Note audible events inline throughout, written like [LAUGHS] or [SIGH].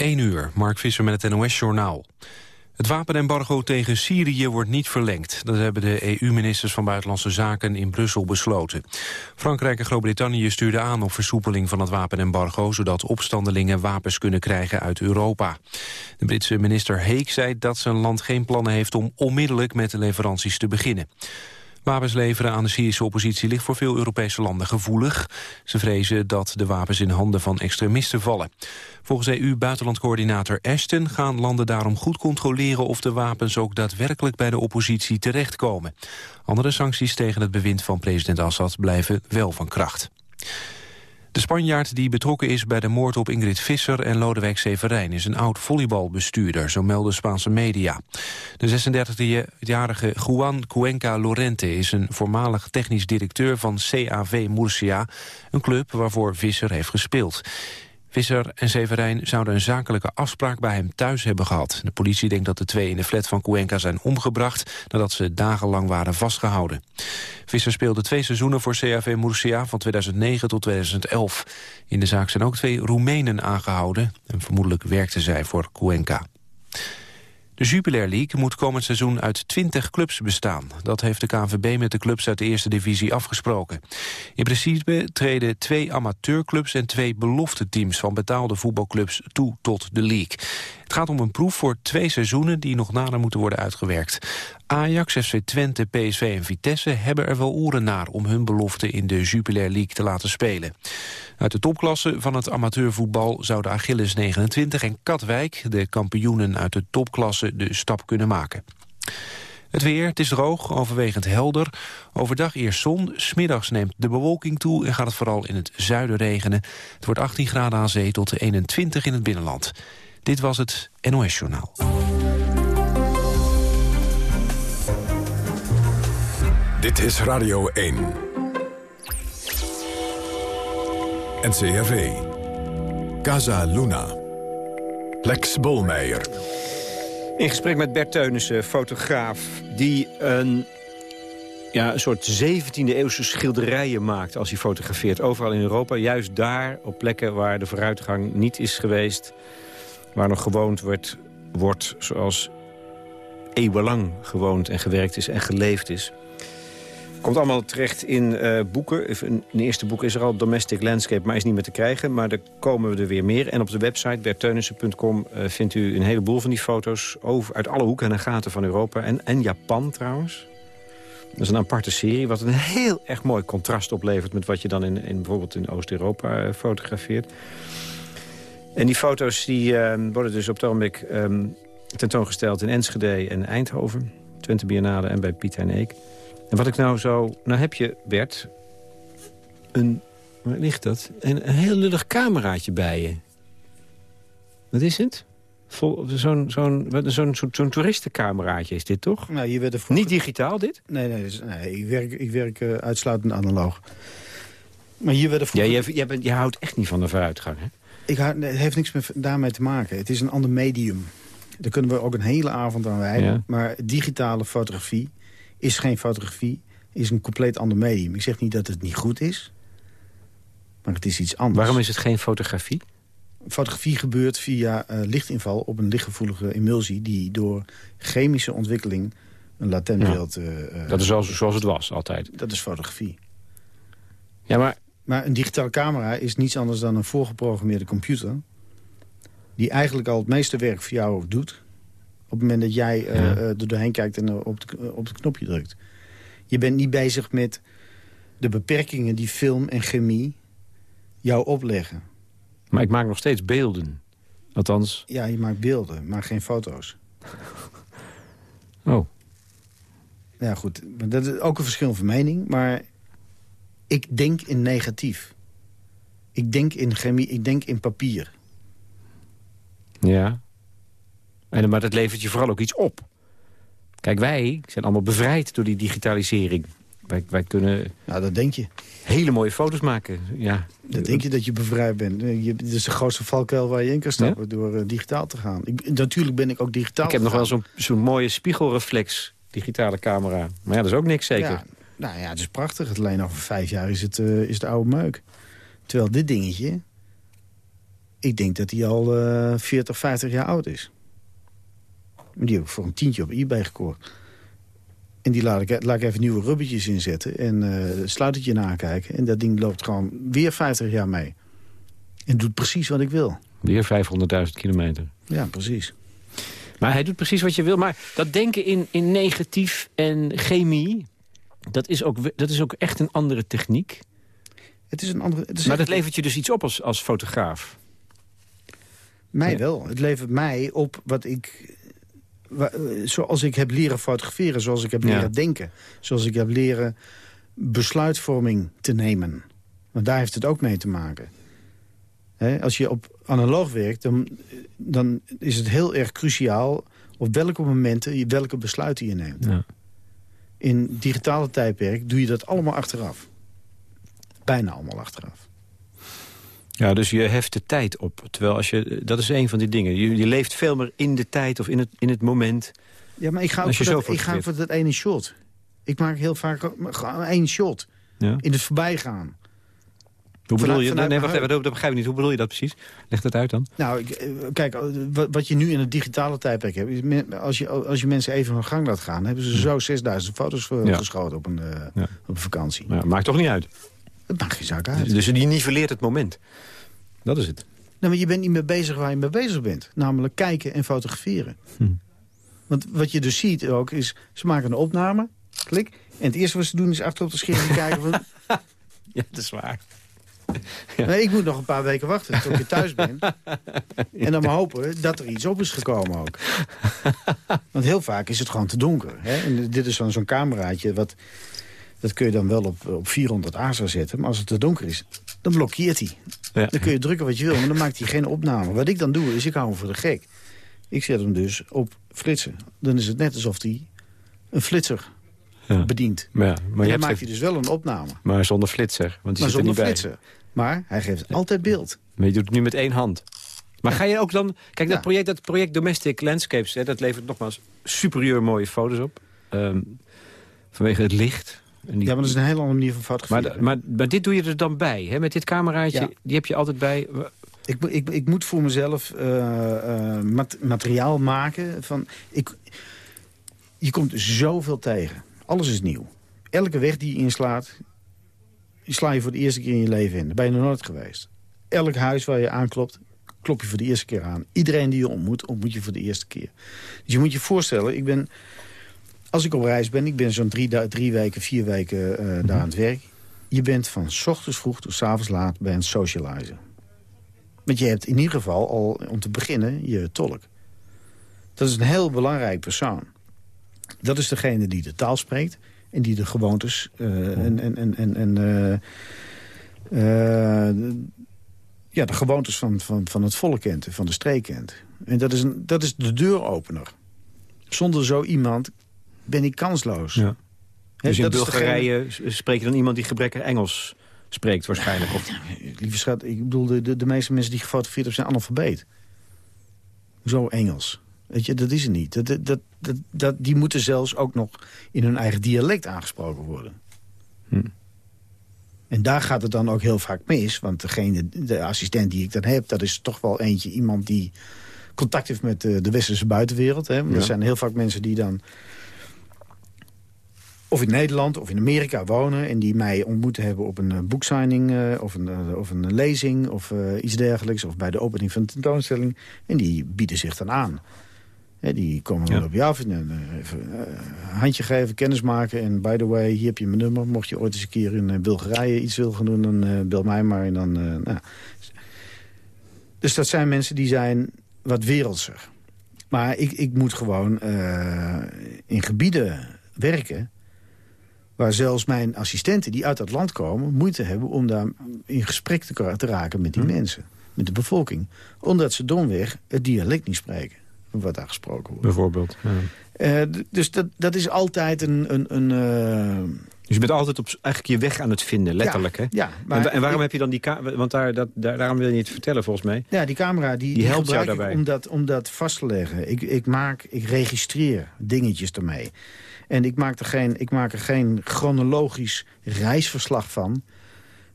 1 uur, Mark Visser met het NOS-journaal. Het wapenembargo tegen Syrië wordt niet verlengd. Dat hebben de EU-ministers van Buitenlandse Zaken in Brussel besloten. Frankrijk en Groot-Brittannië stuurden aan op versoepeling van het wapenembargo... zodat opstandelingen wapens kunnen krijgen uit Europa. De Britse minister Heek zei dat zijn land geen plannen heeft... om onmiddellijk met de leveranties te beginnen. Wapens leveren aan de Syrische oppositie ligt voor veel Europese landen gevoelig. Ze vrezen dat de wapens in handen van extremisten vallen. Volgens EU-buitenlandcoördinator Ashton gaan landen daarom goed controleren of de wapens ook daadwerkelijk bij de oppositie terechtkomen. Andere sancties tegen het bewind van president Assad blijven wel van kracht. De Spanjaard die betrokken is bij de moord op Ingrid Visser en Lodewijk Severijn is een oud volleybalbestuurder, zo melden Spaanse media. De 36-jarige Juan Cuenca Lorente is een voormalig technisch directeur van CAV Murcia, een club waarvoor Visser heeft gespeeld. Visser en Severijn zouden een zakelijke afspraak bij hem thuis hebben gehad. De politie denkt dat de twee in de flat van Cuenca zijn omgebracht... nadat ze dagenlang waren vastgehouden. Visser speelde twee seizoenen voor CAV Murcia van 2009 tot 2011. In de zaak zijn ook twee Roemenen aangehouden... en vermoedelijk werkten zij voor Cuenca. De Jupiler League moet komend seizoen uit 20 clubs bestaan. Dat heeft de KNVB met de clubs uit de eerste divisie afgesproken. In principe treden twee amateurclubs en twee belofte teams van betaalde voetbalclubs toe tot de league. Het gaat om een proef voor twee seizoenen die nog nader moeten worden uitgewerkt. Ajax, FC Twente, PSV en Vitesse hebben er wel oren naar... om hun belofte in de Jupiler League te laten spelen. Uit de topklasse van het amateurvoetbal zouden Achilles 29 en Katwijk... de kampioenen uit de topklasse de stap kunnen maken. Het weer, het is droog, overwegend helder. Overdag eerst zon, smiddags neemt de bewolking toe... en gaat het vooral in het zuiden regenen. Het wordt 18 graden aan zee tot 21 in het binnenland. Dit was het NOS Journaal. Dit is Radio 1. NCRV. Casa Luna. Lex Bolmeijer. In gesprek met Bert Teunissen, fotograaf... die een, ja, een soort 17e-eeuwse schilderijen maakt als hij fotografeert. Overal in Europa, juist daar, op plekken waar de vooruitgang niet is geweest... waar nog gewoond wordt, wordt zoals eeuwenlang gewoond en gewerkt is en geleefd is... Komt allemaal terecht in uh, boeken. Een, eerste boek is er al, Domestic Landscape, maar is niet meer te krijgen. Maar er komen er weer meer. En op de website berteunissen.com uh, eh, vindt u een heleboel van die foto's... Over, uit alle hoeken en gaten van Europa. En, en Japan trouwens. Dat is een aparte serie, wat een heel erg mooi contrast oplevert... met wat je dan in, in bijvoorbeeld in Oost-Europa uh, fotografeert. En die foto's die, worden dus op het ogenblik um, tentoongesteld in Enschede en Eindhoven. Twente Biennale en bij Pieter en Eek. En wat ik nou zo... Nou heb je, Bert, een... Waar ligt dat? Een, een heel lullig cameraatje bij je. Wat is het? Zo'n zo'n zo'n zo'n toeristencameraatje is dit, toch? Nou, je werd Niet digitaal, dit? Nee, nee, dus, nee ik werk, ik werk uh, uitsluitend analoog. Maar hier werd ja, je, je, bent, je houdt echt niet van de vooruitgang, hè? Ik het heeft niks met, daarmee te maken. Het is een ander medium. Daar kunnen we ook een hele avond aan wijden. Maar digitale fotografie is geen fotografie, is een compleet ander medium. Ik zeg niet dat het niet goed is, maar het is iets anders. Waarom is het geen fotografie? Fotografie gebeurt via uh, lichtinval op een lichtgevoelige emulsie... die door chemische ontwikkeling een latent beeld... Uh, dat is zoals, zoals het was, altijd? Dat is fotografie. Ja, maar... Maar een digitale camera is niets anders dan een voorgeprogrammeerde computer... die eigenlijk al het meeste werk voor jou doet... Op het moment dat jij uh, er doorheen kijkt en op, op het knopje drukt. Je bent niet bezig met de beperkingen die film en chemie jou opleggen. Maar ik maak nog steeds beelden. Althans... Ja, je maakt beelden, maar geen foto's. [LAUGHS] Oh. Ja, goed. Dat is ook een verschil van mening. Maar ik denk in negatief. Ik denk in chemie, ik denk in papier. Ja. En, maar dat levert je vooral ook iets op. Kijk, wij zijn allemaal bevrijd door die digitalisering. Wij, wij kunnen... Nou, dat denk je. Hele mooie foto's maken, ja. Dat denk je dat je bevrijd bent. Je, dat is de grootste valkuil waar je in kan stappen door uh, digitaal te gaan. Ik, natuurlijk ben ik ook digitaal Ik heb nog wel zo'n zo'n mooie spiegelreflex digitale camera. Maar ja, dat is ook niks zeker. Ja, nou ja, het is prachtig. Het alleen over vijf jaar is het, uh, is de oude meuk. Terwijl dit dingetje Ik denk dat hij al uh, 40, 50 jaar oud is. Die heb ik voor een tientje op eBay gekocht. En die laat ik, laat ik even nieuwe rubbertjes inzetten en uh, sluitertje nakijken. En dat ding loopt gewoon weer 50 jaar mee. En doet precies wat ik wil. Weer 500.000 kilometer. Ja, precies. Maar hij doet precies wat je wil. Maar dat denken in, in negatief en chemie... Dat is, ook, dat is ook echt een andere techniek. Het is een andere... Het is maar dat levert je dus iets op als, als fotograaf? Mij wel. Het levert mij op wat ik... Zoals ik heb leren fotograferen, zoals ik heb leren denken. Zoals ik heb leren besluitvorming te nemen. Want daar heeft het ook mee te maken als je op analoog werkt, dan, dan is het heel erg cruciaal... op welke momenten je welke besluiten je neemt. Ja. In digitale tijdperk doe je dat allemaal achteraf. Bijna allemaal achteraf. Ja, dus je heft de tijd op. Terwijl als je, dat is een van die dingen. Je, je leeft veel meer in de tijd of in het, in het moment. Ja, maar ik ga ook voor dat, ik ga voor dat ene shot. Ik maak heel vaak één shot. Ja. In het voorbijgaan. Hoe bedoel je? nee, wacht even, dat begrijp ik niet. Hoe bedoel je dat precies? Leg dat uit dan. Nou, eh, kijk, eh, wat je nu in het digitale tijdperk hebt... Als, je, als je mensen even hun gang laat gaan... hebben ze zo 6000 foto's geschoten op een, uh, op een vakantie. Ja, maakt toch niet uit? Het maakt geen zaak uit. Dus die niveleert het moment. Dat is het. Nou, maar je bent niet meer bezig waar je mee bezig bent. Namelijk kijken en fotograferen. Hm. Want wat je dus ziet ook is... ze maken een opname, klik... en het eerste wat ze doen is achter op de scherm kijken van... [LAUGHS] ja, dat is waar. [LAUGHS] Nee, ik moet nog een paar weken wachten tot ik thuis ben. [LAUGHS] En dan maar hopen dat er iets op is gekomen ook. Want heel vaak is het gewoon te donker. Hè? En dit is zo'n zo'n cameraatje, wat, dat kun je dan wel op, op 400 ASA zetten. Maar als het te donker is, dan blokkeert hij. Ja. Dan kun je drukken wat je wil, maar dan maakt hij geen opname. Wat ik dan doe, is ik hou hem voor de gek. Ik zet hem dus op flitsen. Dan is het net alsof hij een flitser bedient. Ja, maar je dan maakt hij dus wel een opname. Maar zonder flitser, want die maar zit er niet flitser. Maar hij geeft altijd beeld. Maar je doet het nu met één hand. Maar ga je ook dan... Kijk, dat, project, dat project Domestic Landscapes... Hè, dat levert nogmaals superieur mooie foto's op. Um, vanwege het licht. En die, ja, maar dat is een hele andere manier van fotograferen. Maar, maar, maar dit doe je er dan bij, hè? Met dit cameraatje, die heb je altijd bij... Ik, ik, ik moet voor mezelf uh, uh, materiaal maken. Van, ik, je komt zoveel tegen. Alles is nieuw. Elke weg die je inslaat, die sla je voor de eerste keer in je leven in. Daar ben je nog nooit geweest. Elk huis waar je aanklopt, klop je voor de eerste keer aan. Iedereen die je ontmoet, ontmoet je voor de eerste keer. Dus je moet je voorstellen, ik ben, als ik op reis ben... ik ben zo'n drie, drie weken, vier weken uh, daar aan het werk... je bent van s ochtends vroeg tot s avonds laat bij een socializer. Want je hebt in ieder geval al, om te beginnen, je tolk. Dat is een heel belangrijk persoon. Dat is degene die de taal spreekt en die de gewoontes uh, en, en, en, en, en uh, ja, de gewoontes van, van, van het volk kent, van de streek kent. En dat is, een, dat is de deuropener. Zonder zo iemand ben ik kansloos. Ja. dus in Bulgarije spreek je dan iemand die gebrekkig Engels spreekt waarschijnlijk? Of... lieve schat, ik bedoel, de, de, de meeste mensen die gefotografeerd hebben zijn analfabeet. Zo Engels. Weet je, dat is het niet. Dat, dat, dat, dat, die moeten zelfs ook nog in hun eigen dialect aangesproken worden. Hm. En daar gaat het dan ook heel vaak mis. Want degene, de assistent die ik dan heb... dat is toch wel eentje, iemand die contact heeft met de, de westerse buitenwereld. Hè. Er zijn heel vaak mensen die dan... of in Nederland of in Amerika wonen... en die mij ontmoet hebben op een uh, boeksigning... Uh, of, een, uh, of een lezing of iets dergelijks... of bij de opening van een tentoonstelling. En die bieden zich dan aan die komen ja. op je af en uh, even uh, handje geven, kennis maken. En by the way, hier heb je mijn nummer. Mocht je ooit eens een keer in uh, Bulgarije iets willen gaan doen, dan bel mij maar. En dan, nou. Dus dat zijn mensen die zijn wat wereldser. Maar ik, ik moet gewoon in gebieden werken... waar zelfs mijn assistenten die uit dat land komen... moeite hebben om daar in gesprek te, te raken met die hm. mensen. Met de bevolking. Omdat ze domweg het dialect niet spreken wat daar gesproken wordt. Bijvoorbeeld. Ja. Uh, dus dat, dat is altijd een... een, een uh... Dus je bent altijd op eigenlijk je weg aan het vinden, letterlijk. Ja, hè? ja maar en, en waarom heb je dan die camera... Want daar, dat, daar, daarom wil je niet vertellen, volgens mij. Ja, die camera die, die helpt jou daarbij. Om dat, om dat vast te leggen. Ik, ik, maak, ik registreer dingetjes ermee. En ik maak er geen, ik maak er geen chronologisch reisverslag van.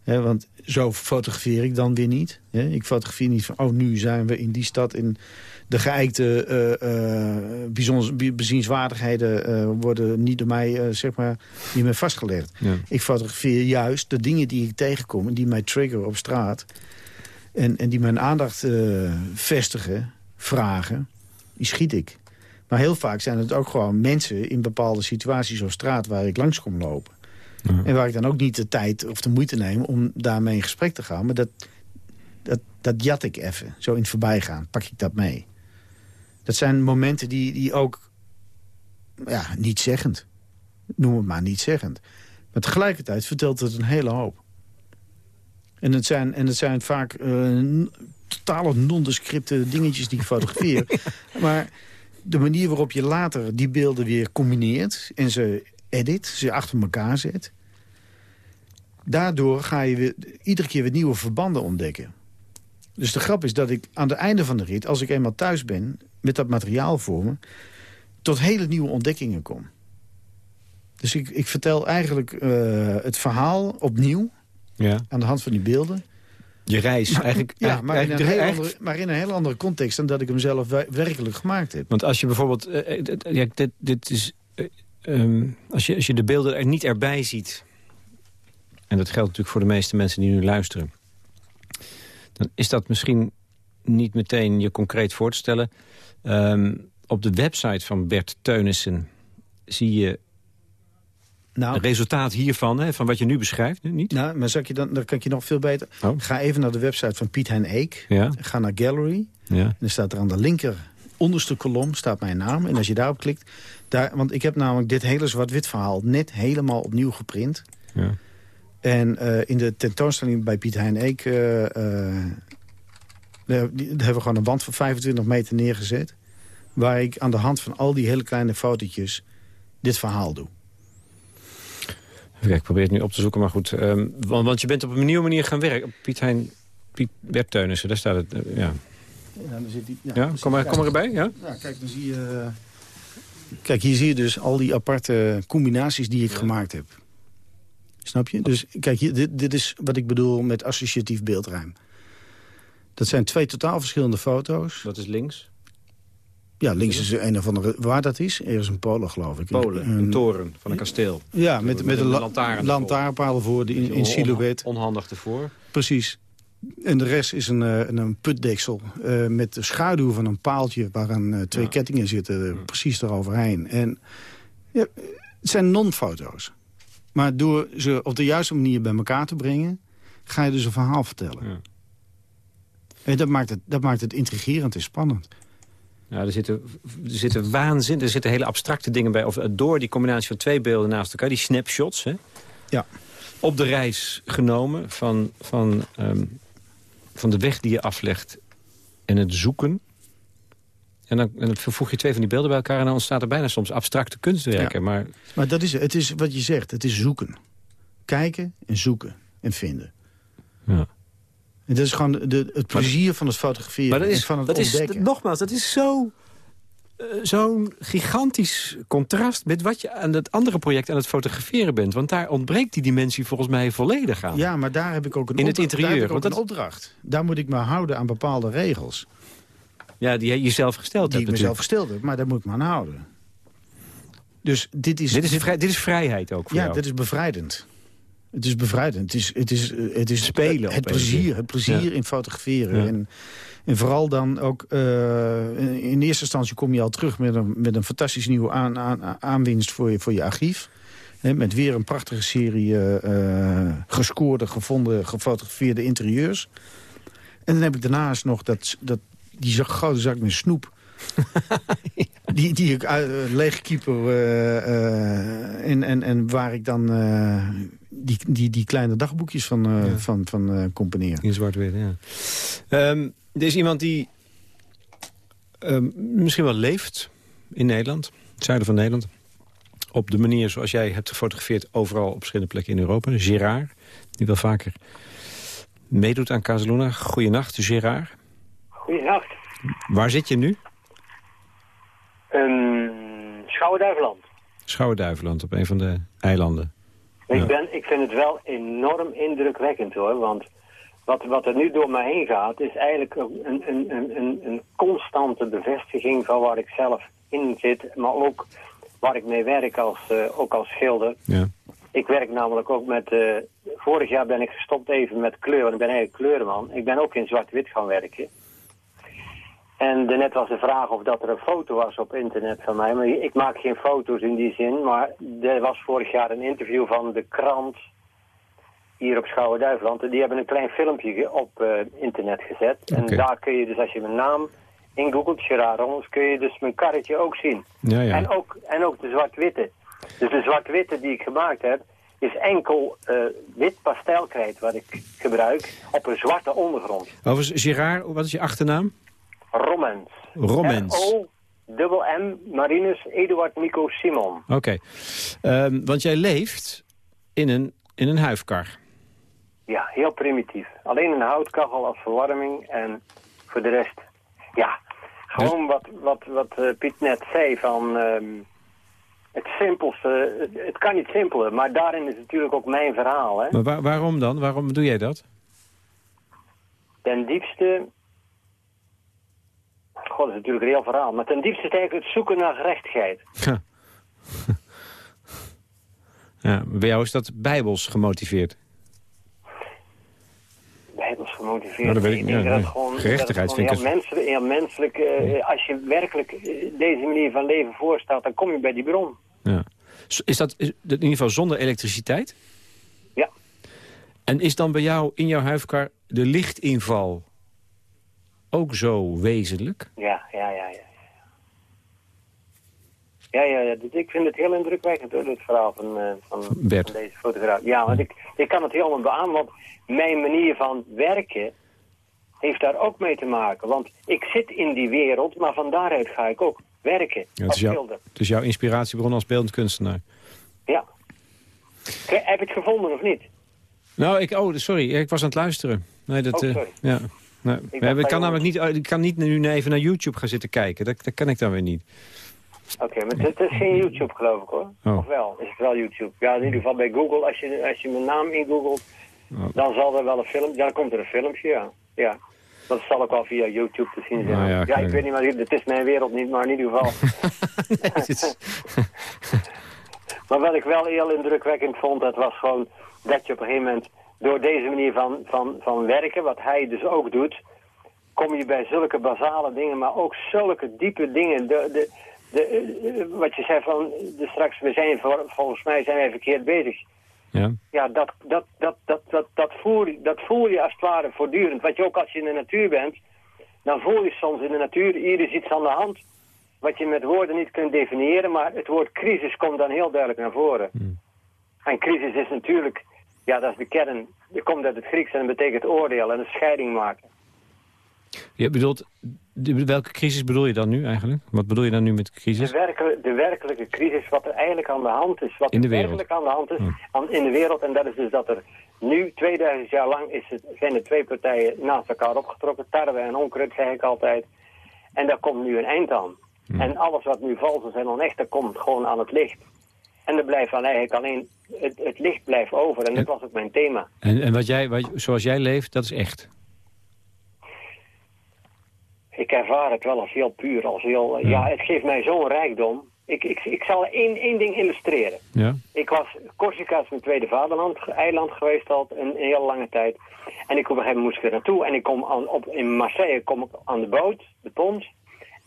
Want zo fotografeer ik dan weer niet. ik fotografeer niet van, oh, nu zijn we in die stad... in de geëikte uh, bijzonder, bezienswaardigheden worden niet door mij zeg maar, niet meer vastgelegd. Ik fotografeer juist de dingen die ik tegenkom... en die mij triggeren op straat... en, en die mijn aandacht vestigen, vragen, die schiet ik. Maar heel vaak zijn het ook gewoon mensen in bepaalde situaties op straat... waar ik langs kom lopen. En waar ik dan ook niet de tijd of de moeite neem om daarmee in gesprek te gaan. Maar dat, dat, dat jat ik even. Zo in het voorbijgaan pak ik dat mee. Dat zijn momenten die, die ook ja, niet zeggend. Noem het maar niet zeggend. Maar tegelijkertijd vertelt het een hele hoop. En het zijn, en het zijn vaak uh, totale nondescripte dingetjes die ik fotografeer. [LAUGHS] maar de manier waarop je later die beelden weer combineert... en ze edit, ze achter elkaar zet... daardoor ga je weer, iedere keer weer nieuwe verbanden ontdekken. Dus de grap is dat ik aan het einde van de rit... als ik eenmaal thuis ben met dat materiaal voor me... tot hele nieuwe ontdekkingen kom. Dus ik, ik vertel eigenlijk uh, het verhaal opnieuw... Ja. aan de hand van die beelden... Je reis eigenlijk... Ja, maar, in een heel andere, maar in een heel andere context... dan dat ik hem zelf werkelijk gemaakt heb. Want als je bijvoorbeeld... Uh, ja, dit, dit is, uh, um, als, je, als je de beelden er niet erbij ziet... en dat geldt natuurlijk voor de meeste mensen die nu luisteren... dan is dat misschien niet meteen je concreet voor te stellen. Um, op de website van Bert Teunissen zie je nou, het resultaat hiervan, hè, van wat je nu beschrijft, niet? Nou, maar je dan, dan kan ik je nog veel beter... Oh. Ga even naar de website van Piet Hein Eek. Ja. Ga naar Gallery. Ja. En dan staat er aan de linker onderste kolom staat mijn naam. En als je daarop klikt... Daar, want ik heb namelijk dit hele zwart-wit verhaal net helemaal opnieuw geprint. Ja. En uh, in de tentoonstelling bij Piet Hein Eek... Uh, uh, daar hebben we gewoon een wand van 25 meter neergezet. Waar ik aan de hand van al die hele kleine fotootjes dit verhaal doe. Kijk, ik probeer het nu op te zoeken, maar goed. Um, want, want, je bent op een nieuwe manier gaan werken. Piet Hein, Piet Bert Teunissen, daar staat het, uh, ja. Ja, dan zit die, ja, ja kom, maar, kom maar erbij, ja? Ja, kijk, dan zie je... Kijk, hier zie je dus al die aparte combinaties die ik gemaakt heb. Snap je? Dus kijk, dit, dit is wat ik bedoel met associatief beeldruim. Dat zijn twee totaal verschillende foto's. Dat is links? Ja, links is een of andere... Waar dat is? Er is een Polen, geloof ik. Polen, een, toren van een kasteel. Ja, met, met, een, lantaarn lantaarnpaal voor, in, in silhouet. Onhandig ervoor. Precies. En de rest is een, eh, een, een putdeksel uh, met de schaduw van een paaltje... waaraan uh, twee kettingen zitten, precies eroverheen. En ja, het zijn non-foto's. Maar door ze op de juiste manier bij elkaar te brengen... ga je dus een verhaal vertellen. Ja. En dat maakt, het, dat maakt het intrigerend en spannend. Ja, er zitten, er zitten waanzin, er zitten hele abstracte dingen bij. Of door die combinatie van twee beelden naast elkaar, die snapshots. Hè? Ja. Op de reis genomen van, van, um, van de weg die je aflegt en het zoeken. En dan, en dan vervoeg je twee van die beelden bij elkaar... en dan ontstaat er bijna soms abstracte kunstwerken. Ja. Maar, maar dat is, het is wat je zegt, het is zoeken. Kijken en zoeken en vinden. Ja. Het is gewoon de, het plezier van het fotograferen maar dat is, van het dat ontdekken. Is, nogmaals, dat is zo... Uh, Zo'n gigantisch contrast met wat je aan het andere project aan het fotograferen bent. Want daar ontbreekt die dimensie volgens mij volledig aan. Ja, maar daar heb ik ook een, In het interieur, want dat... een opdracht. Daar moet ik me houden aan bepaalde regels. Ja, die je jezelf gesteld die hebt Die ik mezelf gesteld heb, maar daar moet ik me aan houden. Dus dit is... Dit is, dit is vrijheid ook voor ja, jou? Ja, dit is bevrijdend. Het is bevrijdend. Het is, het is, het is spelen. Het plezier, het plezier in fotograferen. En, en vooral dan ook... Uh, in eerste instantie kom je al terug met een, met een fantastisch nieuwe aan, aan, aanwinst voor je, voor je archief. He, met weer een prachtige serie uh, gescoorde, gevonden, gefotografeerde interieurs. En dan heb ik daarnaast nog dat, dat, die grote zak met snoep [LAUGHS] die, die ik uh, leegkieper uh, en, en, en waar ik dan die, die, die kleine dagboekjes van, ja. van, van componeren. In zwart-wit, ja. Um, er is iemand die um, misschien wel leeft in Nederland, het zuiden van Nederland. Op de manier zoals jij hebt gefotografeerd overal op verschillende plekken in Europa. Gerard, die wel vaker meedoet aan Casaluna. Goedenacht, Gerard. Goedenacht. Waar zit je nu? Um, Schouwen-Duiveland. Schouwen-Duiveland, op een van de eilanden. Ik, ben, ik vind het wel enorm indrukwekkend hoor, want wat, wat er nu door mij heen gaat is eigenlijk een, een, een, een, een constante bevestiging van waar ik zelf in zit, maar ook waar ik mee werk als, uh, ook als schilder. Ja. Ik werk namelijk ook met... Uh, vorig jaar ben ik gestopt even met kleur, want ik ben eigenlijk kleurenman. Ik ben ook in zwart-wit gaan werken. En net was de vraag of dat er een foto was op internet van mij. Maar ik maak geen foto's in die zin. Maar er was vorig jaar een interview van de krant hier op Schouwen-Duiveland. En die hebben een klein filmpje op uh, internet gezet. En daar kun je dus, als je mijn naam in Google Gerard Rons, kun je dus mijn karretje ook zien. Ja, ja. En, ook, en ook de zwart-witte. Dus de zwart-witte die ik gemaakt heb, is enkel uh, wit pastelkrijt wat ik gebruik op een zwarte ondergrond. Overigens, Gerard, wat is je achternaam? Rommens. Rommens. O dubbel M Marinus Eduard Nico Simon. Oké. Um, want jij leeft in een, in een huifkar. Ja, heel primitief. Alleen een houtkachel als verwarming en voor de rest, ja, gewoon wat, wat, wat uh, Piet net zei van... Um, het simpelste, het, het, kan niet simpeler, maar daarin is natuurlijk ook mijn verhaal. Hè? Maar waar, waarom dan? Waarom doe jij dat? Ten diepste God, dat is natuurlijk een heel verhaal. Maar ten diepste is het eigenlijk het zoeken naar gerechtigheid. Ja. ja, bij jou is dat bijbels gemotiveerd? Bijbels gemotiveerd? Nou, dat weet ik, ja, dat gewoon, Gerechtigheid vind ik heel menselijk. Heel menselijk uh, als je werkelijk eh, deze manier van leven voorstelt, dan kom je bij die bron. Ja. Is dat in ieder geval zonder elektriciteit? Ja. En is dan bij jou in jouw huifkar de lichtinval ook zo wezenlijk? Ja, ja, ja. ja. Ja, ja, ja. ik vind het heel indrukwekkend, hoor, dit verhaal van, uh, van, van, deze fotograaf. Ja, want ik, ik kan het helemaal beamen, want mijn manier van werken heeft daar ook mee te maken. Want ik zit in die wereld, maar van daaruit ga ik ook werken ja, is jouw, het is jouw inspiratiebron als beeldend kunstenaar? Ja. Heb je het gevonden of niet? Nou, ik, oh, sorry, ik was aan het luisteren. Nee, dat, oh, sorry. Uh, ja. Nee, ik, ik kan namelijk niet, ik kan niet nu even naar YouTube gaan zitten kijken. Dat, dat kan ik dan weer niet. Oké, maar het, is geen YouTube geloof ik hoor. Oh. Of wel? Is het wel YouTube? Ja, in ieder geval bij Google, als je, als je mijn naam ingoogelt, oh. dan zal er wel een film, dan komt er een filmpje, ja. ja. Dat zal ook wel via YouTube te zien zijn. Nou ja, ja, ik weet niet, maar het is mijn wereld niet, maar in ieder geval. [LAUGHS] nee, [LAUGHS] maar wat ik wel heel indrukwekkend vond, dat was gewoon dat je op een gegeven moment door deze manier van, van, van werken, wat hij dus ook doet, kom je bij zulke basale dingen, maar ook zulke diepe dingen. De, de, de, wat je zei van, de straks, we zijn volgens mij zijn wij verkeerd bezig. Ja, ja dat, dat, dat, dat, dat, dat, voel, dat voel je als het ware voortdurend. Wat je ook als je in de natuur bent, dan voel je soms in de natuur, hier is iets aan de hand. Wat je met woorden niet kunt definiëren, maar het woord crisis komt dan heel duidelijk naar voren. Hmm. En crisis is natuurlijk ja, dat is de kern. Je komt uit het Grieks en dat betekent oordeel en een scheiding maken. Je bedoelt, welke crisis bedoel je dan nu eigenlijk? Wat bedoel je dan nu met crisis? De, werkelijke, de werkelijke crisis, wat er eigenlijk aan de hand is. Wat in de er wereld. werkelijk aan de hand is aan, in de wereld. En dat is dus dat er nu, 2000 jaar lang, is het, zijn er twee partijen naast elkaar opgetrokken. Tarwe en onkruid, zeg ik altijd. En daar komt nu een eind aan. En alles wat nu vals is en onecht, dat komt gewoon aan het licht. En er blijft dan eigenlijk alleen, het, het licht blijft over. En dat was ook mijn thema. En, en wat jij, wat, zoals jij leeft, dat is echt? Ik ervaar het wel als heel puur. Als heel, ja. ja het geeft mij zo'n rijkdom. Ik, ik, ik zal één, één ding illustreren. Ja. Ik was, Corsica is mijn tweede vaderland, eiland geweest al een, een hele lange tijd. En ik op een gegeven moment moest ik er naartoe. En ik kom aan, op, in Marseille kom ik aan de boot, de pont.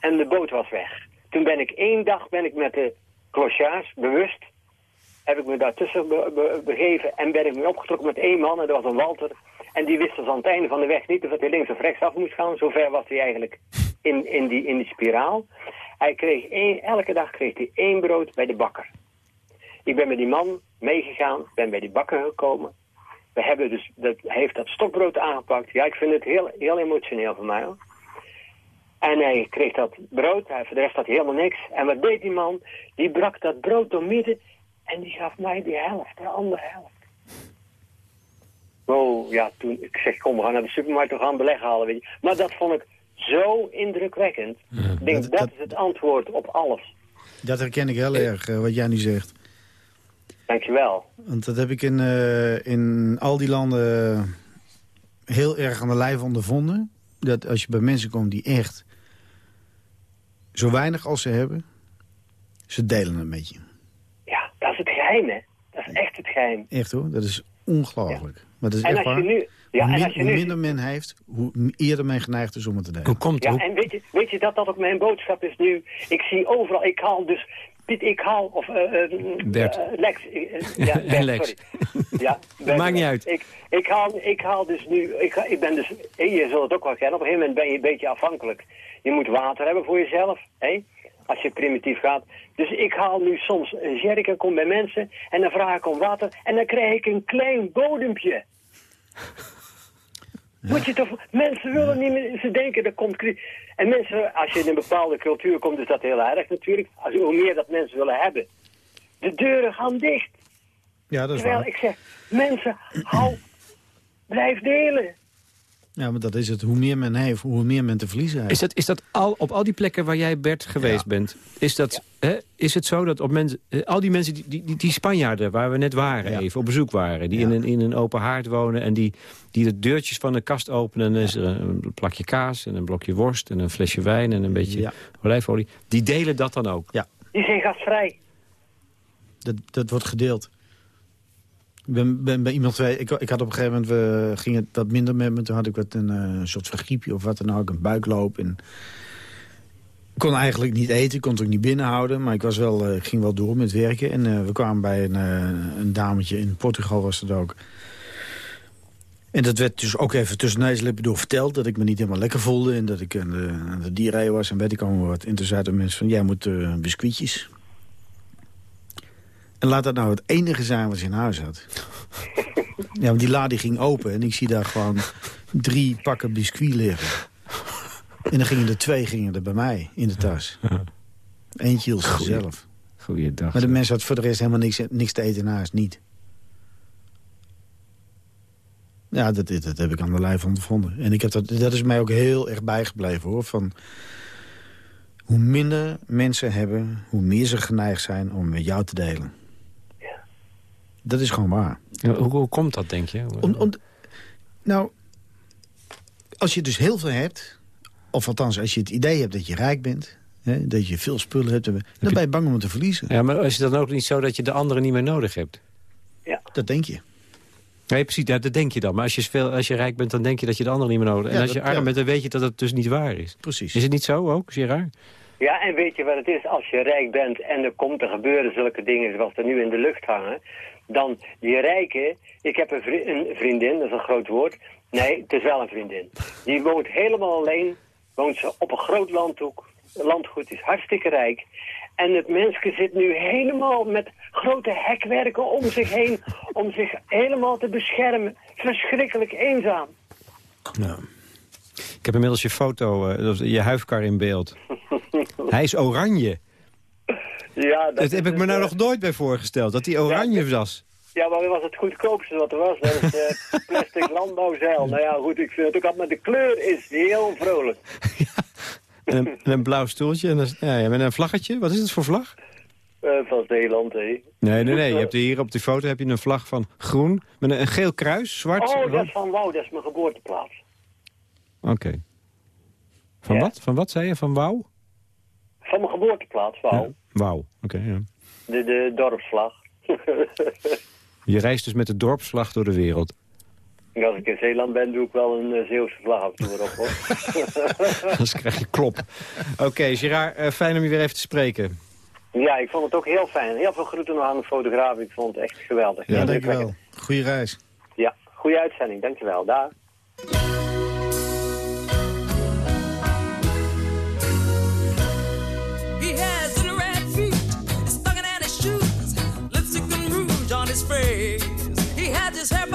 En de boot was weg. Toen ben ik één dag ben ik met de clochards, bewust, heb ik me daartussen be be begeven en ben ik me opgetrokken met één man, en dat was een Walter. En die wist dus aan het einde van de weg niet of hij links of rechts af moest gaan. Zover was hij eigenlijk in, in, die, in die spiraal. Hij kreeg één, elke dag kreeg hij één brood bij de bakker. Ik ben met die man meegegaan, ben bij die bakker gekomen. We hebben dus, dat, hij heeft dat stokbrood aangepakt. Ja, ik vind het heel, heel emotioneel voor mij. Hoor. En hij kreeg dat brood, hij, voor de rest had hij helemaal niks. En wat deed die man? Die brak dat brood door midden en die gaf mij die helft, de andere helft. Oh, ja, toen, ik zeg, kom, we gaan naar de supermarkt, we gaan beleg halen, weet je. Maar dat vond ik zo indrukwekkend. ik denk, dat, dat, is het antwoord op alles. Dat herken ik heel erg, uh, wat jij nu zegt. Dankjewel. Want dat heb ik in, eh, in al die landen heel erg aan de lijf ondervonden. Dat als je bij mensen komt die echt zo weinig als ze hebben... ze delen het met je. Ja, dat is het geheim, hè. Dat is echt het geheim. Echt hoor, dat is ongelooflijk. Maar dat is En echt als je waar. nu... Ja, hoe, en min- als je hoe nu... minder men heeft, hoe eerder men geneigd is om het te delen. Hoe komt Ja, hoe- en weet je, weet je dat dat ook mijn boodschap is nu? Ik zie overal, ik haal dus... Piet, ik haal, of Bert. eh, Lex. ja, [LAUGHS] Bert, Lex. sorry. Ja, [LAUGHS] Bert, Maakt niet uit. Ik, ik, haal, ik haal dus nu, ik, ga- ik ben dus, je zult het ook wel kennen, op een gegeven moment ben je een beetje afhankelijk. Je moet water hebben voor jezelf, hè? als je primitief gaat. Dus ik haal nu soms een jerrycan, kom bij mensen en dan vraag ik om water en dan krijg ik een klein bodempje. Moet je toch, mensen willen niet meer, ze denken er komt En mensen, als je in een bepaalde cultuur komt, is dat heel erg natuurlijk. Als, hoe meer dat mensen willen hebben. De deuren gaan dicht. Ja, dat is Terwijl waar. ik zeg, mensen, hou, blijf delen. Ja, maar dat is het. Hoe meer men heeft, hoe meer men te verliezen heeft. Is dat, is dat al, op al die plekken waar jij, Bert, geweest bent... Is, dat, hè, is het zo dat op mensen, eh, al die mensen, die, die, die Spanjaarden... waar we net waren, Ja. even op bezoek waren... die Ja. in, een, in een open haard wonen... en die, die de deurtjes van de kast openen... en dan is er een plakje kaas en een blokje worst... en een flesje wijn en een beetje Ja. olijfolie. Die delen dat dan ook. Die zijn gastvrij. Dat, dat wordt gedeeld. Ben, ben iemand. Ik, ik had op een gegeven moment we, ging het wat minder met me. Toen had ik wat een eh, soort van griepje of wat dan ook, een buikloop. En kon eigenlijk niet eten, kon het ook niet binnenhouden. Maar ik, was wel, eh, ging wel door met werken. En eh, we kwamen bij een, eh, een dametje in Portugal was dat ook. En dat werd dus ook even tussen neus en lippen door verteld... dat ik me niet helemaal lekker voelde en dat ik aan de, aan was en weet ik allemaal wat. En toen zeiden mensen van, jij moet biscuitjes. En laat dat nou het enige zijn wat ze in huis had. [LAUGHS] Ja, want die la die ging open en ik zie daar gewoon drie pakken biscuit liggen. En dan gingen er twee gingen er bij mij in de tas. Eentje hield ze zelf. Goeiedag. Maar de mensen had voor de rest helemaal niks, niks te eten in huis, niet. Ja, dat, dat, dat heb ik aan de lijf ondervonden. En ik heb dat, dat is mij ook heel erg bijgebleven, hoor. Van hoe minder mensen hebben, hoe meer ze geneigd zijn om met jou te delen. Dat is gewoon waar. Ja, Hoe, hoe komt dat, denk je? Om, om, nou, als je dus heel veel hebt... of althans als je het idee hebt dat je rijk bent... Hè, dat je veel spullen hebt... dan ben je bang om het te verliezen. Ja, maar is het dan ook niet zo dat je de anderen niet meer nodig hebt? Dat denk je. Nee, precies, ja, dat denk je dan. Maar als je, veel, als je rijk bent, dan denk je dat je de anderen niet meer nodig hebt. Ja, en als je dat- arm ja. bent, dan weet je dat het dus niet waar is. Precies. Is het niet zo ook, Gerard? Ja, en weet je wat het is? Als je rijk bent en er komt er gebeuren zulke dingen zoals er nu in de lucht hangen, dan die rijke, ik heb een, vri- een vriendin, dat is een groot woord. Nee, het is wel een vriendin. Die woont helemaal alleen, woont ze op een groot landhoek, landgoed, is hartstikke rijk. En het mensje zit nu helemaal met grote hekwerken om zich heen, om zich helemaal te beschermen. Verschrikkelijk eenzaam. Nou. Ik heb inmiddels je foto, eh, je huifkar in beeld. [LAUGHS] Hij is oranje. Ja, Dat heb ik me nou eh, nog nooit bij voorgesteld, dat hij oranje Ja, was. Ja, maar dat was het goedkoopste wat er was. Dat is eh, [LAUGHS] plastic landbouwzeil. Nou ja, goed, ik vind het ook altijd, maar de kleur is heel vrolijk. [LAUGHS] En een, en een blauw stoeltje en een, ja, ja, met een vlaggetje. Wat is het voor vlag? Eh, van Zeeland, hé. Nee, nee, nee. Je [LAUGHS] hebt hier op die foto heb je een vlag van groen met een, een geel kruis, zwart. Oh, dat is van Wouw, dat is mijn geboorteplaats. Oké. Van Ja. wat? Van wat zei je? Van Wauw? Van mijn geboorteplaats, Wouw. Ja, Wauw, oké. ja. De, de dorpsvlag. [LAUGHS] Je reist dus met de dorpsvlag door de wereld. En als ik in Zeeland ben, doe ik wel een uh, Zeeuwse vlag op erop, hoor. [LAUGHS] [LAUGHS] Anders krijg je klop. Oké, Gerard, eh, fijn om je weer even te spreken. ja, ik vond het ook heel fijn. Heel veel groeten aan de fotograaf. Ik vond het echt geweldig. Ja, dankjewel. Goeie reis. Ja, goede uitzending. Dankjewel. Daar. On his face. He had his hair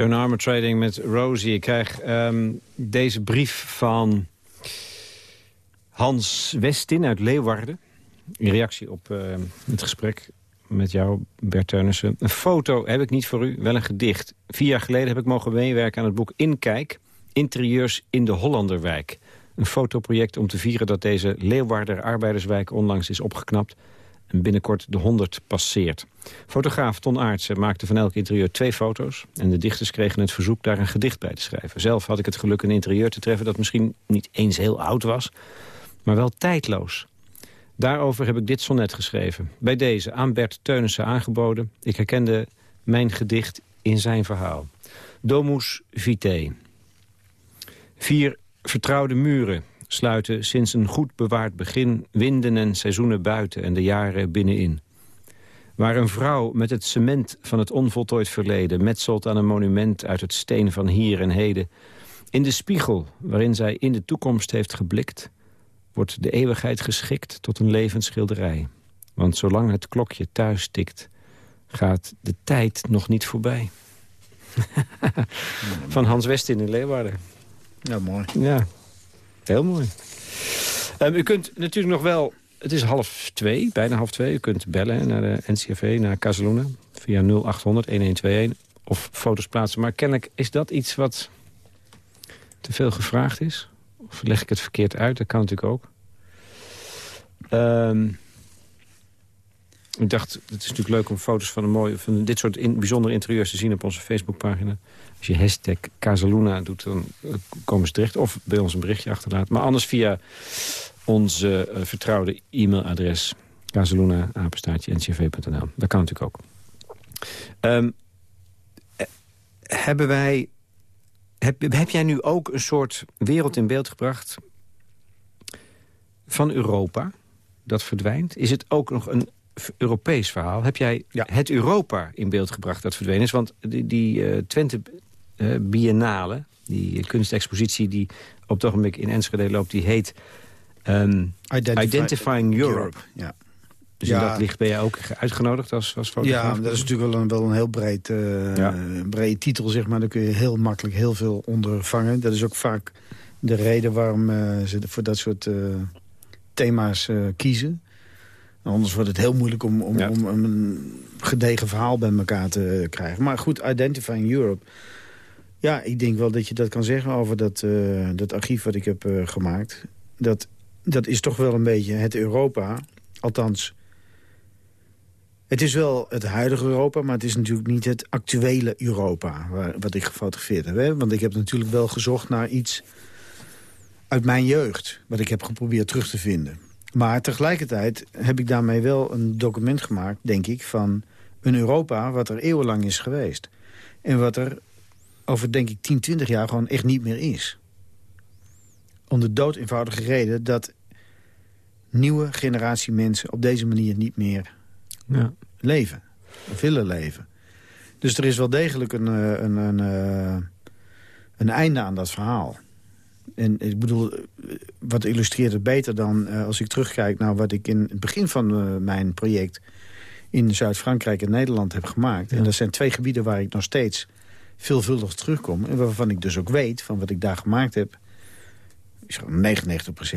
Joan Armour Trading met Rosie. Ik krijg ehm, deze brief van Hans Westin uit Leeuwarden. In reactie op eh, het gesprek met jou, Bert Teunissen. Een foto heb ik niet voor u, wel een gedicht. Vier jaar geleden heb ik mogen meewerken aan het boek Inkijk... Interieurs in de Hollanderwijk. Een fotoproject om te vieren dat deze Leeuwarder arbeiderswijk onlangs is opgeknapt... en binnenkort de 100 passeert. Fotograaf Ton Aartsen maakte van elk interieur twee foto's... en de dichters kregen het verzoek daar een gedicht bij te schrijven. Zelf had ik het geluk een interieur te treffen dat misschien niet eens heel oud was... maar wel tijdloos. Daarover heb ik dit sonnet geschreven. Bij deze aan Bert Teunissen aangeboden. Ik herkende mijn gedicht in zijn verhaal. Domus Vitae. Vier vertrouwde muren sluiten sinds een goed bewaard begin... winden en seizoenen buiten en de jaren binnenin. Waar een vrouw met het cement van het onvoltooid verleden... metselt aan een monument uit het steen van hier en heden. In de spiegel waarin zij in de toekomst heeft geblikt... wordt de eeuwigheid geschikt tot een levensschilderij. Want zolang het klokje thuis tikt... gaat de tijd nog niet voorbij. [LAUGHS] Van Hans Westin in Leeuwarden. Ja, mooi. Ja, heel mooi. Ehm, u kunt natuurlijk nog wel... Het is half twee, bijna half twee. U kunt bellen naar de NCRV, naar Casaluna... via 0800-1121 of foto's plaatsen. Maar kennelijk is dat iets wat te veel gevraagd is. Of leg ik het verkeerd uit? Dat kan natuurlijk ook. Ehm, ik dacht, het is natuurlijk leuk om foto's van, een mooie, van dit soort in, bijzondere interieurs te zien op onze Facebookpagina. Als je hashtag Casaluna doet, dan eh, komen ze terecht. Of bij ons een berichtje achterlaat. Maar anders via onze eh, vertrouwde e-mailadres casaluna-ncv.nl. Dat kan natuurlijk ook. Ehm, eh, hebben wij... Heb, heb jij nu ook een soort wereld in beeld gebracht van Europa dat verdwijnt? Is het ook nog een Europees verhaal? Heb jij het Europa in beeld gebracht dat verdwenen is? Want die, die Twente Biennale, die kunstexpositie die op het ogenblik in Enschede loopt... die heet ehm, Identify- Identifying Europe. Ja. Dus Ja. in dat licht ben jij ook uitgenodigd als, als fotograaf? Ja, dat is natuurlijk wel een, wel een heel breed, eh, Ja. breed titel, zeg maar. Daar kun je heel makkelijk heel veel onder vangen. Dat is ook vaak de reden waarom eh, ze voor dat soort eh, thema's eh, kiezen. Anders wordt het heel moeilijk om, om, Ja. om een gedegen verhaal bij elkaar te krijgen. Maar goed, Identifying Europe. Ja, ik denk wel dat je dat kan zeggen over dat, eh, dat archief wat ik heb eh, gemaakt. Dat, dat is toch wel een beetje het Europa. Althans, het is wel het huidige Europa... maar het is natuurlijk niet het actuele Europa wat ik gefotografeerd heb. Want ik heb natuurlijk wel gezocht naar iets uit mijn jeugd... wat ik heb geprobeerd terug te vinden. Maar tegelijkertijd heb ik daarmee wel een document gemaakt, denk ik... van een Europa wat er eeuwenlang is geweest. En wat er over, denk ik, 10, 20 jaar gewoon echt niet meer is. Om de dood eenvoudige reden dat nieuwe generatie mensen... op deze manier niet meer Ja. leven. Of willen leven. Dus er is wel degelijk een, eh, een, een, eh, een einde aan dat verhaal. En ik bedoel, wat illustreert het beter dan eh, als ik terugkijk naar wat ik in het begin van mijn project in Zuid-Frankrijk en Nederland heb gemaakt. En dat zijn twee gebieden waar ik nog steeds veelvuldig terugkom. En waarvan ik dus ook weet, van wat ik daar gemaakt heb... is gewoon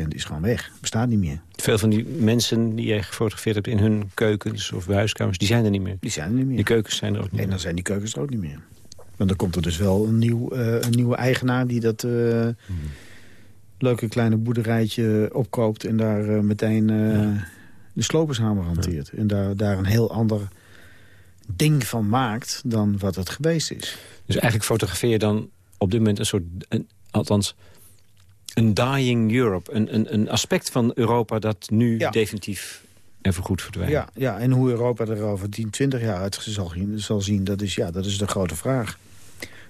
99% is gewoon weg. Bestaat niet meer. Veel van die mensen die jij gefotografeerd hebt in hun keukens of huiskamers... die zijn er niet meer. Die zijn er niet meer. Die keukens zijn er ook niet En meer. dan zijn die keukens er ook niet meer. Want dan komt er dus wel een, nieuw, eh, een nieuwe eigenaar die dat eh, leuke kleine boerderijtje opkoopt... en daar eh, meteen de slopershamer hanteert. En daar, daar een heel ander ding van maakt dan wat het geweest is. Dus eigenlijk fotografeer je dan op dit moment een soort... Een, althans, een dying Europe. Een, een, een aspect van Europa dat nu Ja. definitief en voorgoed verdwijnt. Ja, ja, en hoe Europa er over 10, 20 jaar uit zal zien, zal zien dat, is, ja, dat is de grote vraag.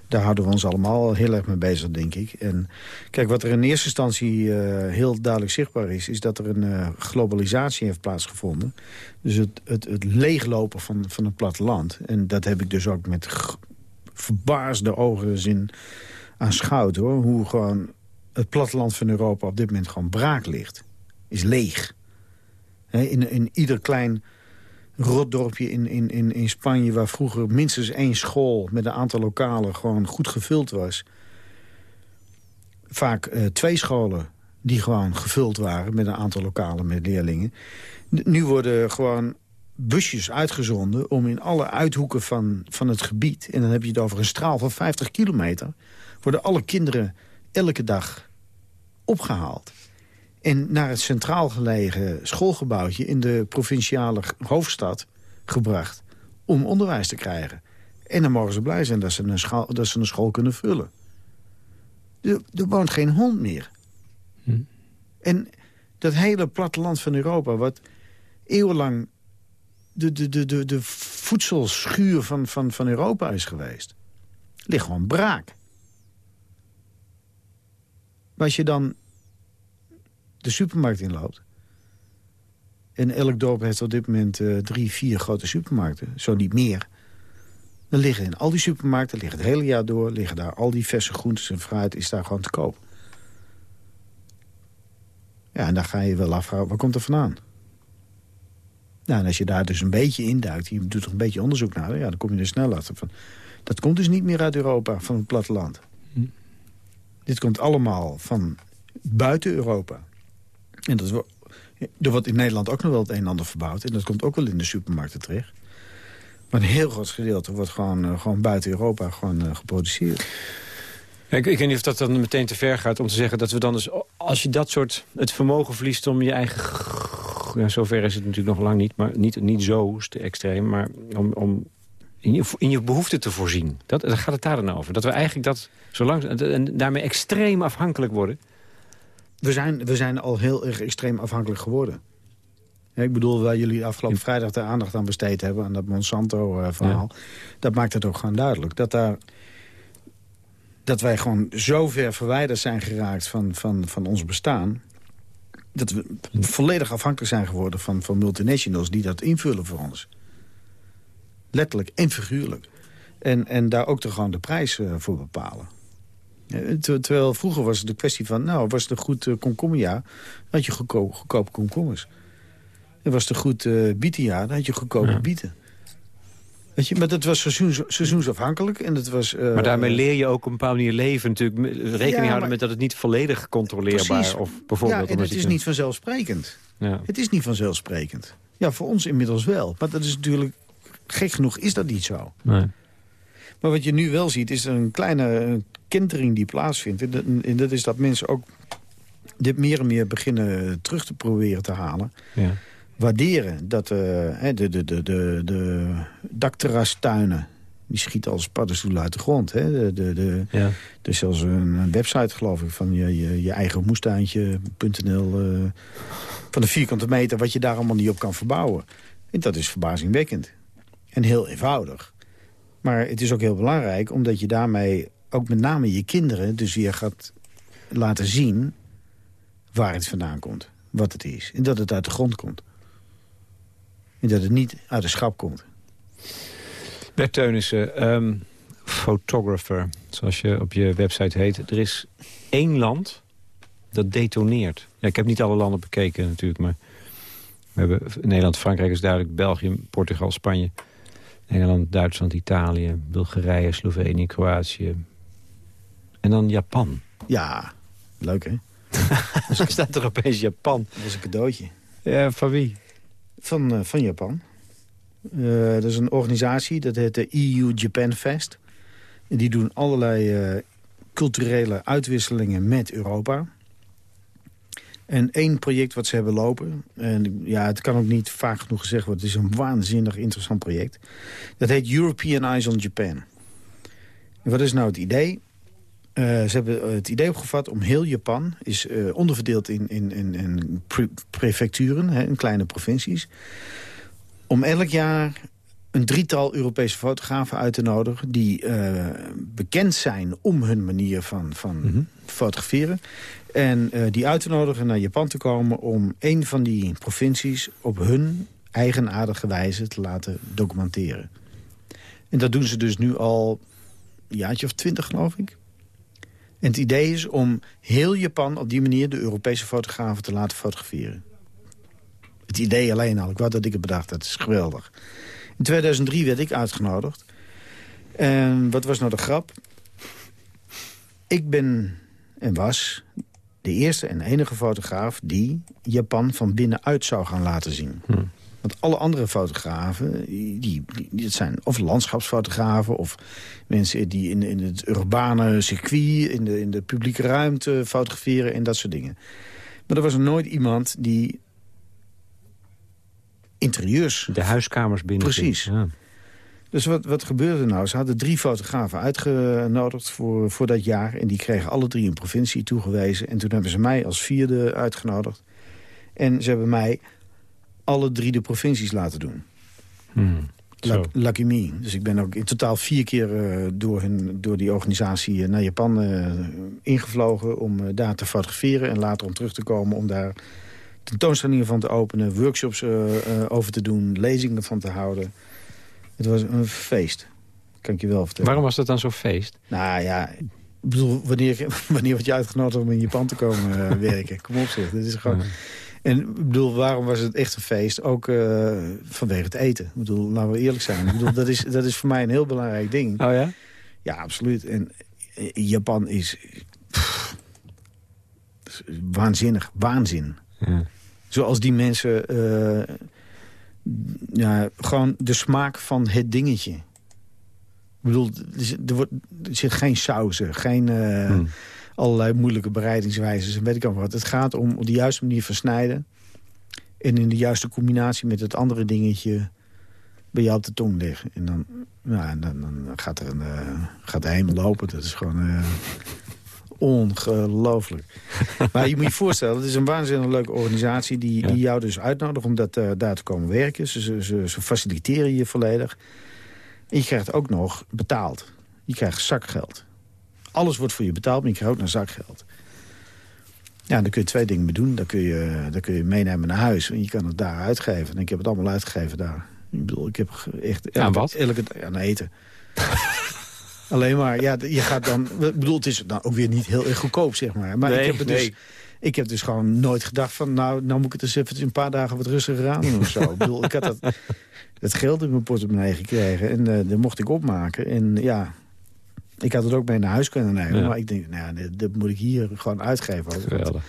Daar houden we ons allemaal heel erg mee bezig, denk ik. En kijk, wat er in eerste instantie eh, heel duidelijk zichtbaar is... is dat er een eh, globalisatie heeft plaatsgevonden. Dus het, het, het leeglopen van, van het platteland. En dat heb ik dus ook met verbaasde ogen zin aanschouwd, hoor. Hoe gewoon het platteland van Europa op dit moment gewoon braak ligt. Is leeg. In, in ieder klein rotdorpje in, in, in, in Spanje... waar vroeger minstens één school met een aantal lokalen gewoon goed gevuld was. Vaak eh, twee scholen die gewoon gevuld waren met een aantal lokalen met leerlingen. Nu worden gewoon busjes uitgezonden om in alle uithoeken van, van het gebied... en dan heb je het over een straal van 50 kilometer... worden alle kinderen elke dag opgehaald en naar het centraal gelegen schoolgebouwtje... in de provinciale hoofdstad gebracht om onderwijs te krijgen. En dan mogen ze blij zijn dat ze een, schaal, dat ze een school kunnen vullen. Er, er woont geen hond meer. Hm. En dat hele platteland van Europa... wat eeuwenlang de, de, de, de, de voedselschuur van, van, van Europa is geweest... ligt gewoon braak. Maar als je dan de supermarkt inloopt... en elk dorp heeft op dit moment eh, drie, vier grote supermarkten... zo niet meer... dan liggen in al die supermarkten, liggen het hele jaar door... liggen daar al die verse groentes en fruit is daar gewoon te koop. Ja, en dan ga je wel afvragen, waar komt er vandaan? Nou, en als je daar dus een beetje induikt... je doet er een beetje onderzoek naar... ja, dan kom je er snel achter van... dat komt dus niet meer uit Europa, van het platteland. Dit komt allemaal van buiten Europa. En dat wordt, er wordt in Nederland ook nog wel het een en ander verbouwd. En dat komt ook wel in de supermarkten terecht. Maar een heel groot gedeelte wordt gewoon, eh, gewoon buiten Europa gewoon, eh, geproduceerd. Ik, ik weet niet of dat dan meteen te ver gaat om te zeggen dat we dan dus... als je dat soort het vermogen verliest om je eigen... Ja, zover is het natuurlijk nog lang niet, maar niet, niet zo extreem... maar om, om in, je, in je behoefte te voorzien. Dat, daar gaat het daar dan over. Dat we eigenlijk dat zo lang... en daarmee extreem afhankelijk worden. We zijn, we zijn al heel erg extreem afhankelijk geworden. Ja, ik bedoel, waar jullie afgelopen vrijdag de aandacht aan besteed hebben... aan dat Monsanto-verhaal... dat maakt het ook gewoon duidelijk. Dat, daar, dat wij gewoon zo ver verwijderd zijn geraakt van, van, van ons bestaan... dat we volledig afhankelijk zijn geworden van, van multinationals... die dat invullen voor ons. Letterlijk en figuurlijk. En, en daar ook de, gewoon de prijs eh, voor bepalen. Ter- Terwijl vroeger was het de kwestie van... nou, was het een goed uh, komkommerjaar, had je goedkoop, goedkope komkommers. En was het een goed eh bietenjaar, dan had je goedkope Ja. bieten. Weet je, maar dat was seizoens, seizoensafhankelijk. En dat was, eh, Maar daarmee leer je ook op een bepaalde manier leven. Natuurlijk rekening Ja, houden maar- met dat het niet volledig controleerbaar Precies. of bijvoorbeeld... Ja, en het is niet vanzelfsprekend. Ja. Het is niet vanzelfsprekend. Ja, voor ons inmiddels wel. Maar dat is natuurlijk... Gek genoeg is dat niet zo. Nee. Maar wat je nu wel ziet, is er een kleine kentering die plaatsvindt. En dat, en dat is dat mensen ook dit meer en meer beginnen terug te proberen te halen. Ja. Waarderen dat eh, de, de, de, de, de dakterrastuinen... die schieten als paddenstoelen uit de grond. Hè? De, de, de, Ja. er is zelfs een, website, geloof ik, van je, je, je eigen moestuintje.nl... eh, van de vierkante meter, wat je daar allemaal niet op kan verbouwen. En dat is verbazingwekkend. En heel eenvoudig. Maar het is ook heel belangrijk, omdat je daarmee ook met name je kinderen... dus weer gaat laten zien waar het vandaan komt. Wat het is. En dat het uit de grond komt. En dat het niet uit de schap komt. Bert Teunissen, ehm, photographer, zoals je op je website heet. Er is één land dat detoneert. Ja, ik heb niet alle landen bekeken natuurlijk, maar... We hebben Nederland, Frankrijk is duidelijk, België, Portugal, Spanje... Engeland, Duitsland, Italië, Bulgarije, Slovenië, Kroatië. En dan Japan. Ja, leuk hè? [LAUGHS] Er staat er opeens Japan. Dat is een cadeautje. Ja, van wie? Van, eh, van Japan. Eh, dat is een organisatie, dat heet de EU Japan Fest. En die doen allerlei eh, culturele uitwisselingen met Europa. En één project wat ze hebben lopen... en ja, het kan ook niet vaak genoeg gezegd worden... het is een waanzinnig interessant project. Dat heet European Eyes on Japan. Wat is nou het idee? Eh, ze hebben het idee opgevat om heel Japan... is eh, onderverdeeld in, in, in, in pre- prefecturen, hè, in kleine provincies... om elk jaar een drietal Europese fotografen uit te nodigen... die eh, bekend zijn om hun manier van, van fotograferen. En eh, die uit te nodigen naar Japan te komen... om een van die provincies op hun eigenaardige wijze te laten documenteren. En dat doen ze dus nu al een jaartje of twintig, geloof ik. En het idee is om heel Japan op die manier... de Europese fotografen te laten fotograferen. Het idee alleen al, ik wou dat ik het bedacht, dat is geweldig. In 2003 werd ik uitgenodigd. En wat was nou de grap? Ik ben en was de eerste en enige fotograaf... die Japan van binnenuit zou gaan laten zien. Want alle andere fotografen, die, die, zijn of landschapsfotografen... of mensen die in, in het urbane circuit, in de, in de publieke ruimte fotograferen... en dat soort dingen. Maar er was er nooit iemand die interieurs De huiskamers binnen. Precies. Ja. dus wat, wat gebeurde nou? Ze hadden drie fotografen uitgenodigd voor, voor dat jaar. En die kregen alle drie een provincie toegewezen. En toen hebben ze mij als vierde uitgenodigd. En ze hebben mij alle drie de provincies laten doen. Hmm. Lucky me. Dus ik ben ook in totaal vier keer eh, door, hun, door die organisatie eh, naar Japan eh, ingevlogen... om daar te fotograferen en later om terug te komen... om daar tentoonstellingen van te openen, workshops over te doen... lezingen van te houden. Het was een feest, kan ik je wel vertellen. Waarom was dat dan zo'n feest? Nou ja, ik bedoel, wanneer, [LAUGHS] wanneer word je uitgenodigd om in Japan te komen werken? Kom op zeg, dit is gewoon... En ik bedoel, waarom was het echt een feest? Ook eh, vanwege het eten. Ik bedoel, laten we eerlijk zijn. Ik bedoel, dat, is, dat is voor mij een heel belangrijk ding. Oh ja? Ja, absoluut. En eh, Japan is... pff, waanzinnig. Waanzin. Ja. Zoals die mensen... eh, ja, gewoon de smaak van het dingetje. Ik bedoel, er zit, wordt, er zit geen sauzen, geen Hmm. Allerlei moeilijke bereidingswijzes en weet ik al wat. Het gaat om op de juiste manier versnijden. En in de juiste combinatie met het andere dingetje bij jou op de tong liggen. En dan, nou, dan, dan gaat, er een, eh, gaat de hemel lopen. Dat is gewoon eh, ongelooflijk. [LAUGHS] maar je moet je voorstellen, het is een waanzinnig leuke organisatie... die, Ja. die jou dus uitnodigt om dat, eh, daar te komen werken. Ze, ze, ze, ze faciliteren je volledig. En je krijgt ook nog betaald. Je krijgt zakgeld. Alles wordt voor je betaald, maar je krijgt ook nog zakgeld. Ja, dan kun je twee dingen mee doen. Dan kun je, dan kun je meenemen naar huis. En je kan het daar uitgeven. En ik heb het allemaal uitgegeven daar. Ik bedoel, ik heb echt... Aan wat? Elke, aan eten. [LAUGHS] Alleen maar, ja, je gaat dan... Ik bedoel, het is dan ook weer niet heel erg goedkoop, zeg maar. Maar Nee, ik, heb het dus, nee. ik heb dus gewoon nooit gedacht van... nou, nou moet ik het eens even een paar dagen wat rustiger aan doen of zo. ik bedoel, ik had dat, [LAUGHS] dat geld in mijn portemonnee gekregen. En eh dat mocht ik opmaken. En ja, ik had het ook mee naar huis kunnen nemen. Ja. Maar ik denk, nou ja, dat, dat moet ik hier gewoon uitgeven. Geweldig.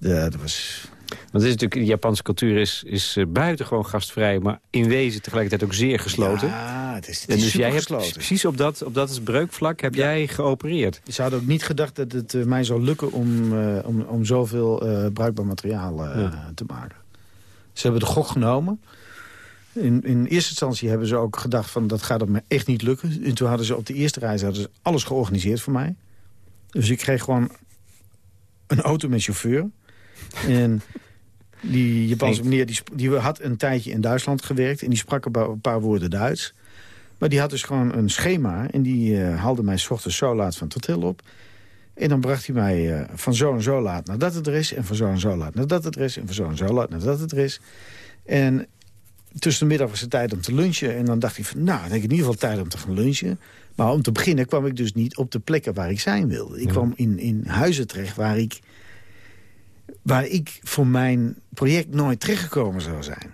eh, dat was... Want is natuurlijk, de Japanse cultuur is, is uh, buitengewoon gastvrij... maar in wezen tegelijkertijd ook zeer gesloten. Ja, het is, het en dus jij hebt supergesloten. precies op dat, op dat breukvlak heb jij geopereerd. Ze hadden ook niet gedacht dat het eh, mij zou lukken om, eh, om, om zoveel eh, bruikbaar materiaal eh, Ja. te maken. Ze hebben de gok genomen. In, in eerste instantie hebben ze ook gedacht van dat gaat me echt niet lukken. En toen hadden ze op de eerste reis hadden ze alles georganiseerd voor mij. Dus ik kreeg gewoon een auto met chauffeur. En die Japanse meneer die, die had een tijdje in Duitsland gewerkt... en die sprak een paar, een paar woorden Duits. Maar die had dus gewoon een schema... en die eh, haalde mij 's ochtends zo laat van het hotel op. En dan bracht hij mij eh, van zo en zo laat naar dat adres... en van zo en zo laat naar dat adres... en van zo en zo laat naar dat adres. En tussen de middag was het tijd om te lunchen. En dan dacht ik van, nou, dan heb ik in ieder geval tijd om te gaan lunchen. Maar om te beginnen kwam ik dus niet op de plekken waar ik zijn wilde. Ik kwam in, in huizen terecht waar ik, waar ik voor mijn project nooit terechtgekomen zou zijn.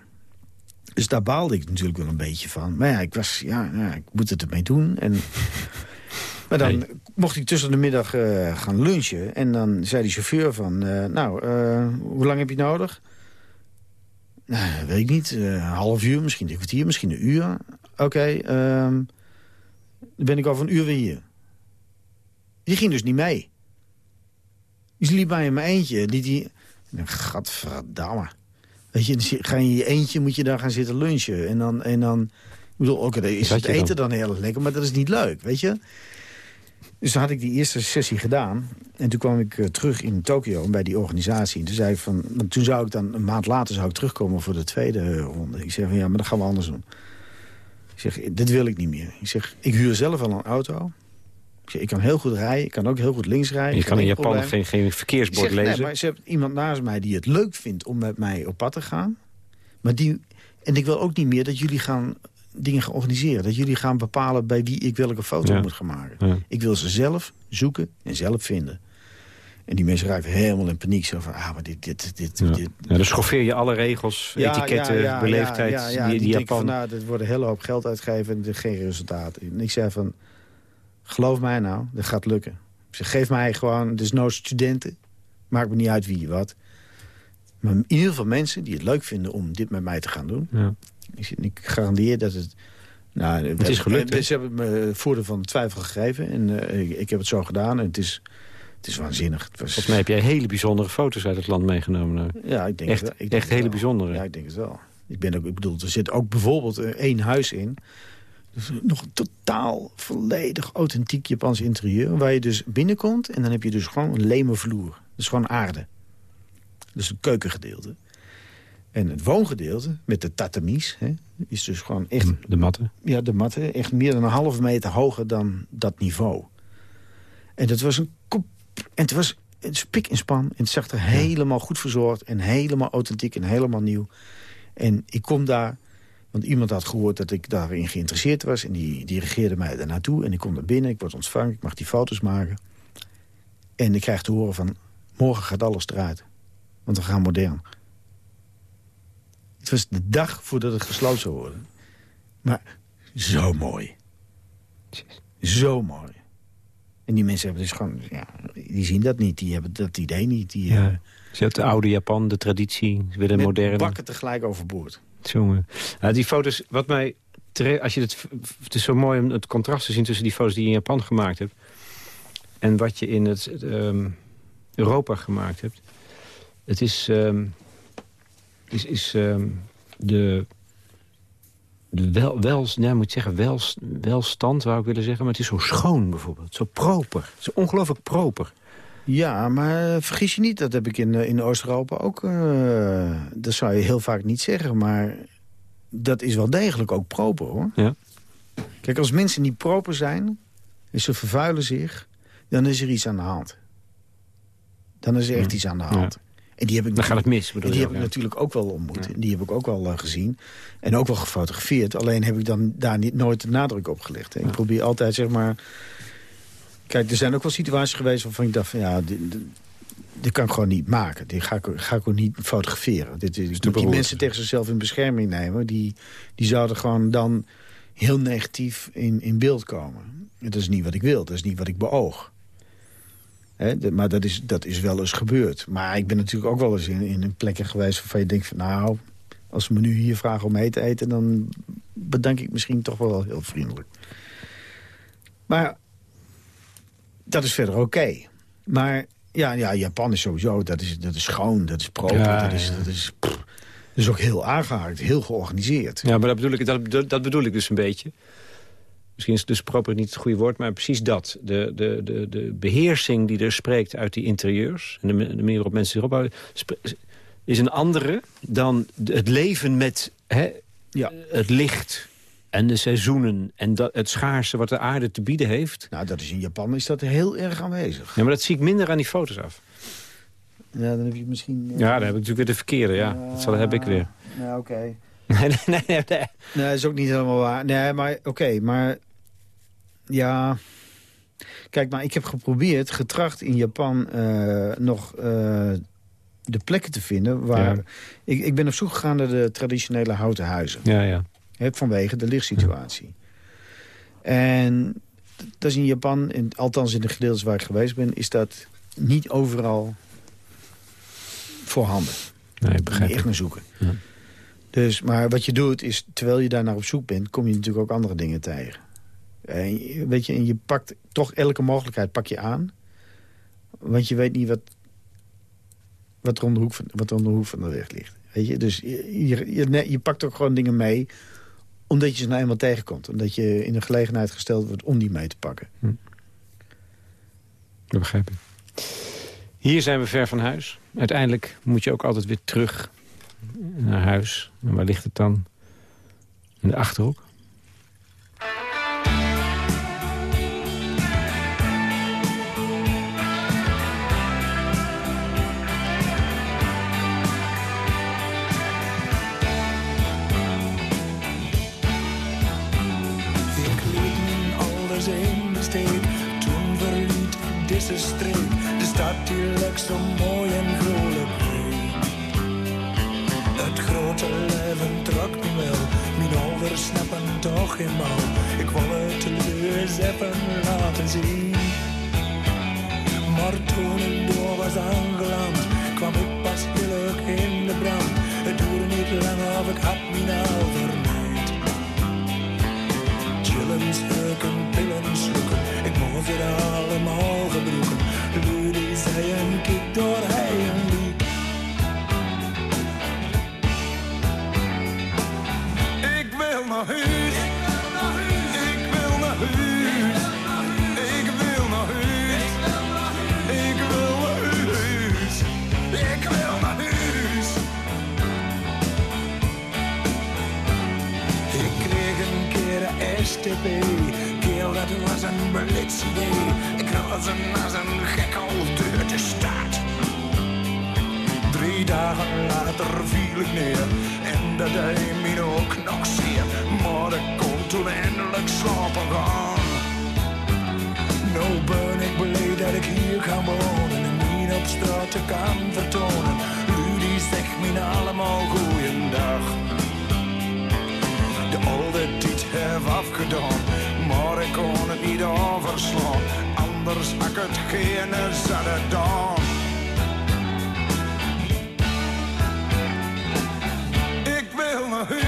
Dus daar baalde ik natuurlijk wel een beetje van. Maar ja, ik was, ja, ja ik moet het ermee doen. En, [LAUGHS] maar dan Nee. mocht ik tussen de middag eh, gaan lunchen. En dan zei die chauffeur van, eh, nou, eh, hoe lang heb je nodig? Nou, weet ik niet. eh, een half uur, misschien een kwartier, misschien een uur. Oké, ehm, dan ben ik over een uur weer hier. Die ging dus niet mee. Die liep bij in mijn eentje. Die, die... Nou, Gadverdamme. Weet je, ga je in je eentje, moet je daar gaan zitten lunchen. En dan, en dan ik bedoel, oké, is het je dan? eten dan heel erg lekker, maar dat is niet leuk, weet je. Dus toen had ik die eerste sessie gedaan. En toen kwam ik eh, terug in Tokio bij die organisatie. En toen, zei ik van, want toen zou ik dan, een maand later zou ik terugkomen voor de tweede eh, ronde. Ik zeg van, ja, maar dat gaan we anders doen. Ik zeg, dit wil ik niet meer. Ik zeg, ik huur zelf al een auto. Ik zeg, ik kan heel goed rijden, ik kan ook heel goed links rijden. Je kan in Japan probleem. geen, verkeersbord zeg, nee, lezen. maar ze hebben iemand naast mij die het leuk vindt om met mij op pad te gaan. Maar die, en ik wil ook niet meer dat jullie gaan dingen gaan organiseren. Dat jullie gaan bepalen bij wie ik welke foto Ja. moet gaan maken. Ja. Ik wil ze zelf zoeken en zelf vinden. En die mensen raakten helemaal in paniek. Zo van, ah, maar dit, dit, dit, Ja. dit. Ja, dus schoffeer je alle regels, etiketten, beleefdheid, Ja, ja, die, die denken Japan... van, nou, dat wordt een hele hoop geld uitgegeven en er geen resultaat. En ik zei van, geloof mij nou, dat gaat lukken. Zeg, geef mij gewoon, dus no studenten. Maakt me niet uit wie je wat. Maar in ieder geval mensen die het leuk vinden om dit met mij te gaan doen. Ja. Ik, garandeer dat het... Nou, Het is gelukt? Ze hebben me voordeel van twijfel gegeven. En eh, ik, heb het zo gedaan. En het is, het is waanzinnig. Het was, Volgens mij heb jij hele bijzondere foto's uit het land meegenomen. nou. ja, ik denk Echt, het. Ik denk echt hele wel. bijzondere. Ja, ik denk het wel. Ik, ben ook, ik bedoel, er zit ook bijvoorbeeld eh, één huis in. Dus nog een totaal volledig authentiek Japans interieur. Waar je dus binnenkomt en dan heb je dus gewoon een leme vloer. Dat is gewoon aarde. Dus het keukengedeelte. En het woongedeelte met de tatamis hè, is dus gewoon echt De matten. ja, de matten echt meer dan een halve meter hoger dan dat niveau. En dat was een. En het was een spik en span. En het zag er helemaal goed verzorgd. En helemaal authentiek en helemaal nieuw. En ik kom daar. Want iemand had gehoord dat ik daarin geïnteresseerd was. En die dirigeerde mij daar naartoe. En ik kom daar binnen. Ik word ontvangen. Ik mag die foto's maken. En ik krijg te horen van... Morgen gaat alles eruit. Want we gaan modern. Het was de dag voordat het gesloten zou worden. Maar zo mooi. Zo mooi. En die mensen hebben dus gewoon, ja, die zien dat niet. Die hebben dat idee niet. Die Ja. eh, Ze hebben de oude Japan, de traditie, ze willen met moderne. bakken tegelijk overboord. Jongen. Ja, die foto's, wat mij... Als je het, het is zo mooi om het contrast te zien tussen die foto's die je in Japan gemaakt hebt... en wat je in het, het, ehm, Europa gemaakt hebt. Het is, ehm, is, is ehm, de, de wel, wel, ja, moet zeggen, wel, welstand, wou ik willen zeggen... maar het is zo schoon bijvoorbeeld, zo proper. Zo ongelooflijk proper. Ja, maar vergis je niet, dat heb ik in, eh, in Oost-Europa ook... eh, dat zou je heel vaak niet zeggen, maar dat is wel degelijk ook proper, hoor. Ja. Kijk, als mensen niet proper zijn en ze vervuilen zich... dan is er iets aan de hand. Dan is er echt iets aan de hand. En die heb ik Dan gaat het natuurlijk- mis, bedoel die je heb ik ook, ja. natuurlijk ook wel ontmoet. En die heb ik ook wel eh, gezien. En ook wel gefotografeerd. Alleen heb ik dan daar niet, nooit de nadruk op gelegd. Ik probeer altijd, zeg maar... Kijk, er zijn ook wel situaties geweest waarvan ik dacht van... ja, dit, dit- kan ik gewoon niet maken. Dit ga ik, ga ik ook niet fotograferen. Dit, is, die mensen tegen zichzelf in bescherming nemen... die, die zouden gewoon dan heel negatief in, in beeld komen. En dat is niet wat ik wil. Dat is niet wat ik beoog. De- maar dat is, dat is wel eens gebeurd. Maar ik ben natuurlijk ook wel eens in, in een plekken geweest... waarvan je denkt van nou, als ze me nu hier vragen om mee te eten... dan bedank ik misschien toch wel heel vriendelijk. Maar dat is verder oké. Maar ja, ja, Japan is sowieso, dat is, dat is schoon, dat is proper. Ja, dat, is, dat, is, pff, dat is ook heel aangehaakt, heel georganiseerd. Ja, maar dat bedoel, ik, dat, dat bedoel ik dus een beetje. Misschien is dus proper niet het goede woord, maar precies dat. De, de, de, de beheersing die er spreekt uit die interieurs... en de, de manier waarop mensen zich ophouden... is een andere dan het leven met hè, Ja. het licht en de seizoenen... en dat, het schaarse wat de aarde te bieden heeft. Nou, dat is in Japan is dat heel erg aanwezig. Ja, maar dat zie ik minder aan die foto's af. Ja, dan heb je misschien... Ja, dan heb ik natuurlijk weer de verkeerde, ja. Dat zal, heb ik weer. Nou, oké. [LAUGHS] Nee, nee, nee, nee. Nee, dat is ook niet helemaal waar. Nee, maar oké, maar... Ja... Kijk, maar ik heb geprobeerd, getracht in Japan eh, nog eh, de plekken te vinden... waar... Ja. Ik, ik ben op zoek gegaan naar de traditionele houten huizen. Ja, ja. Hè, vanwege de lichtsituatie. En dat is in Japan, in, althans in de gedeeltes waar ik geweest ben... is dat niet overal voorhanden. Nee, begrijp echt naar zoeken. Ja. Dus, maar wat je doet is, terwijl je daar naar op zoek bent... kom je natuurlijk ook andere dingen tegen. En, weet je, en je pakt toch elke mogelijkheid pak je aan. Want je weet niet wat, wat, er, de hoek van, wat er de hoek van de weg ligt. Weet je? Dus je, je, je, pakt ook gewoon dingen mee... omdat je ze nou eenmaal tegenkomt. Omdat je in de gelegenheid gesteld wordt om die mee te pakken. Dat begrijp ik. Hier zijn we ver van huis. Uiteindelijk moet je ook altijd weer terug naar huis. En waar ligt het dan? In de Achterhoek? Leek zo mooi en vrolijk leeg. Het grote leven trok me wel, mijn ouders snappen toch geen bal. Ik wil het dus even laten zien. Maar toen ik door was aangeland, kwam ik pas heerlijk in de brand. Het duurde niet lang of ik had mijn al. Chillen, stukken, pillen, sloeken. Ik moest het allemaal STP. Keel, dat was een blitsidee. Ik was een als een gek al door de stad. Drie dagen later viel ik neer. En dat deed me ook nog zeer. Maar ik kon toen eindelijk slapen gaan. Nou ben ik blij dat ik hier kan wonen. En niet op straat te kan vertonen. Rudy zegt me allemaal goeiedag de oude afgedaan. Maar ik kon het niet overslaan, anders had het geen zette dan. Ik wil naar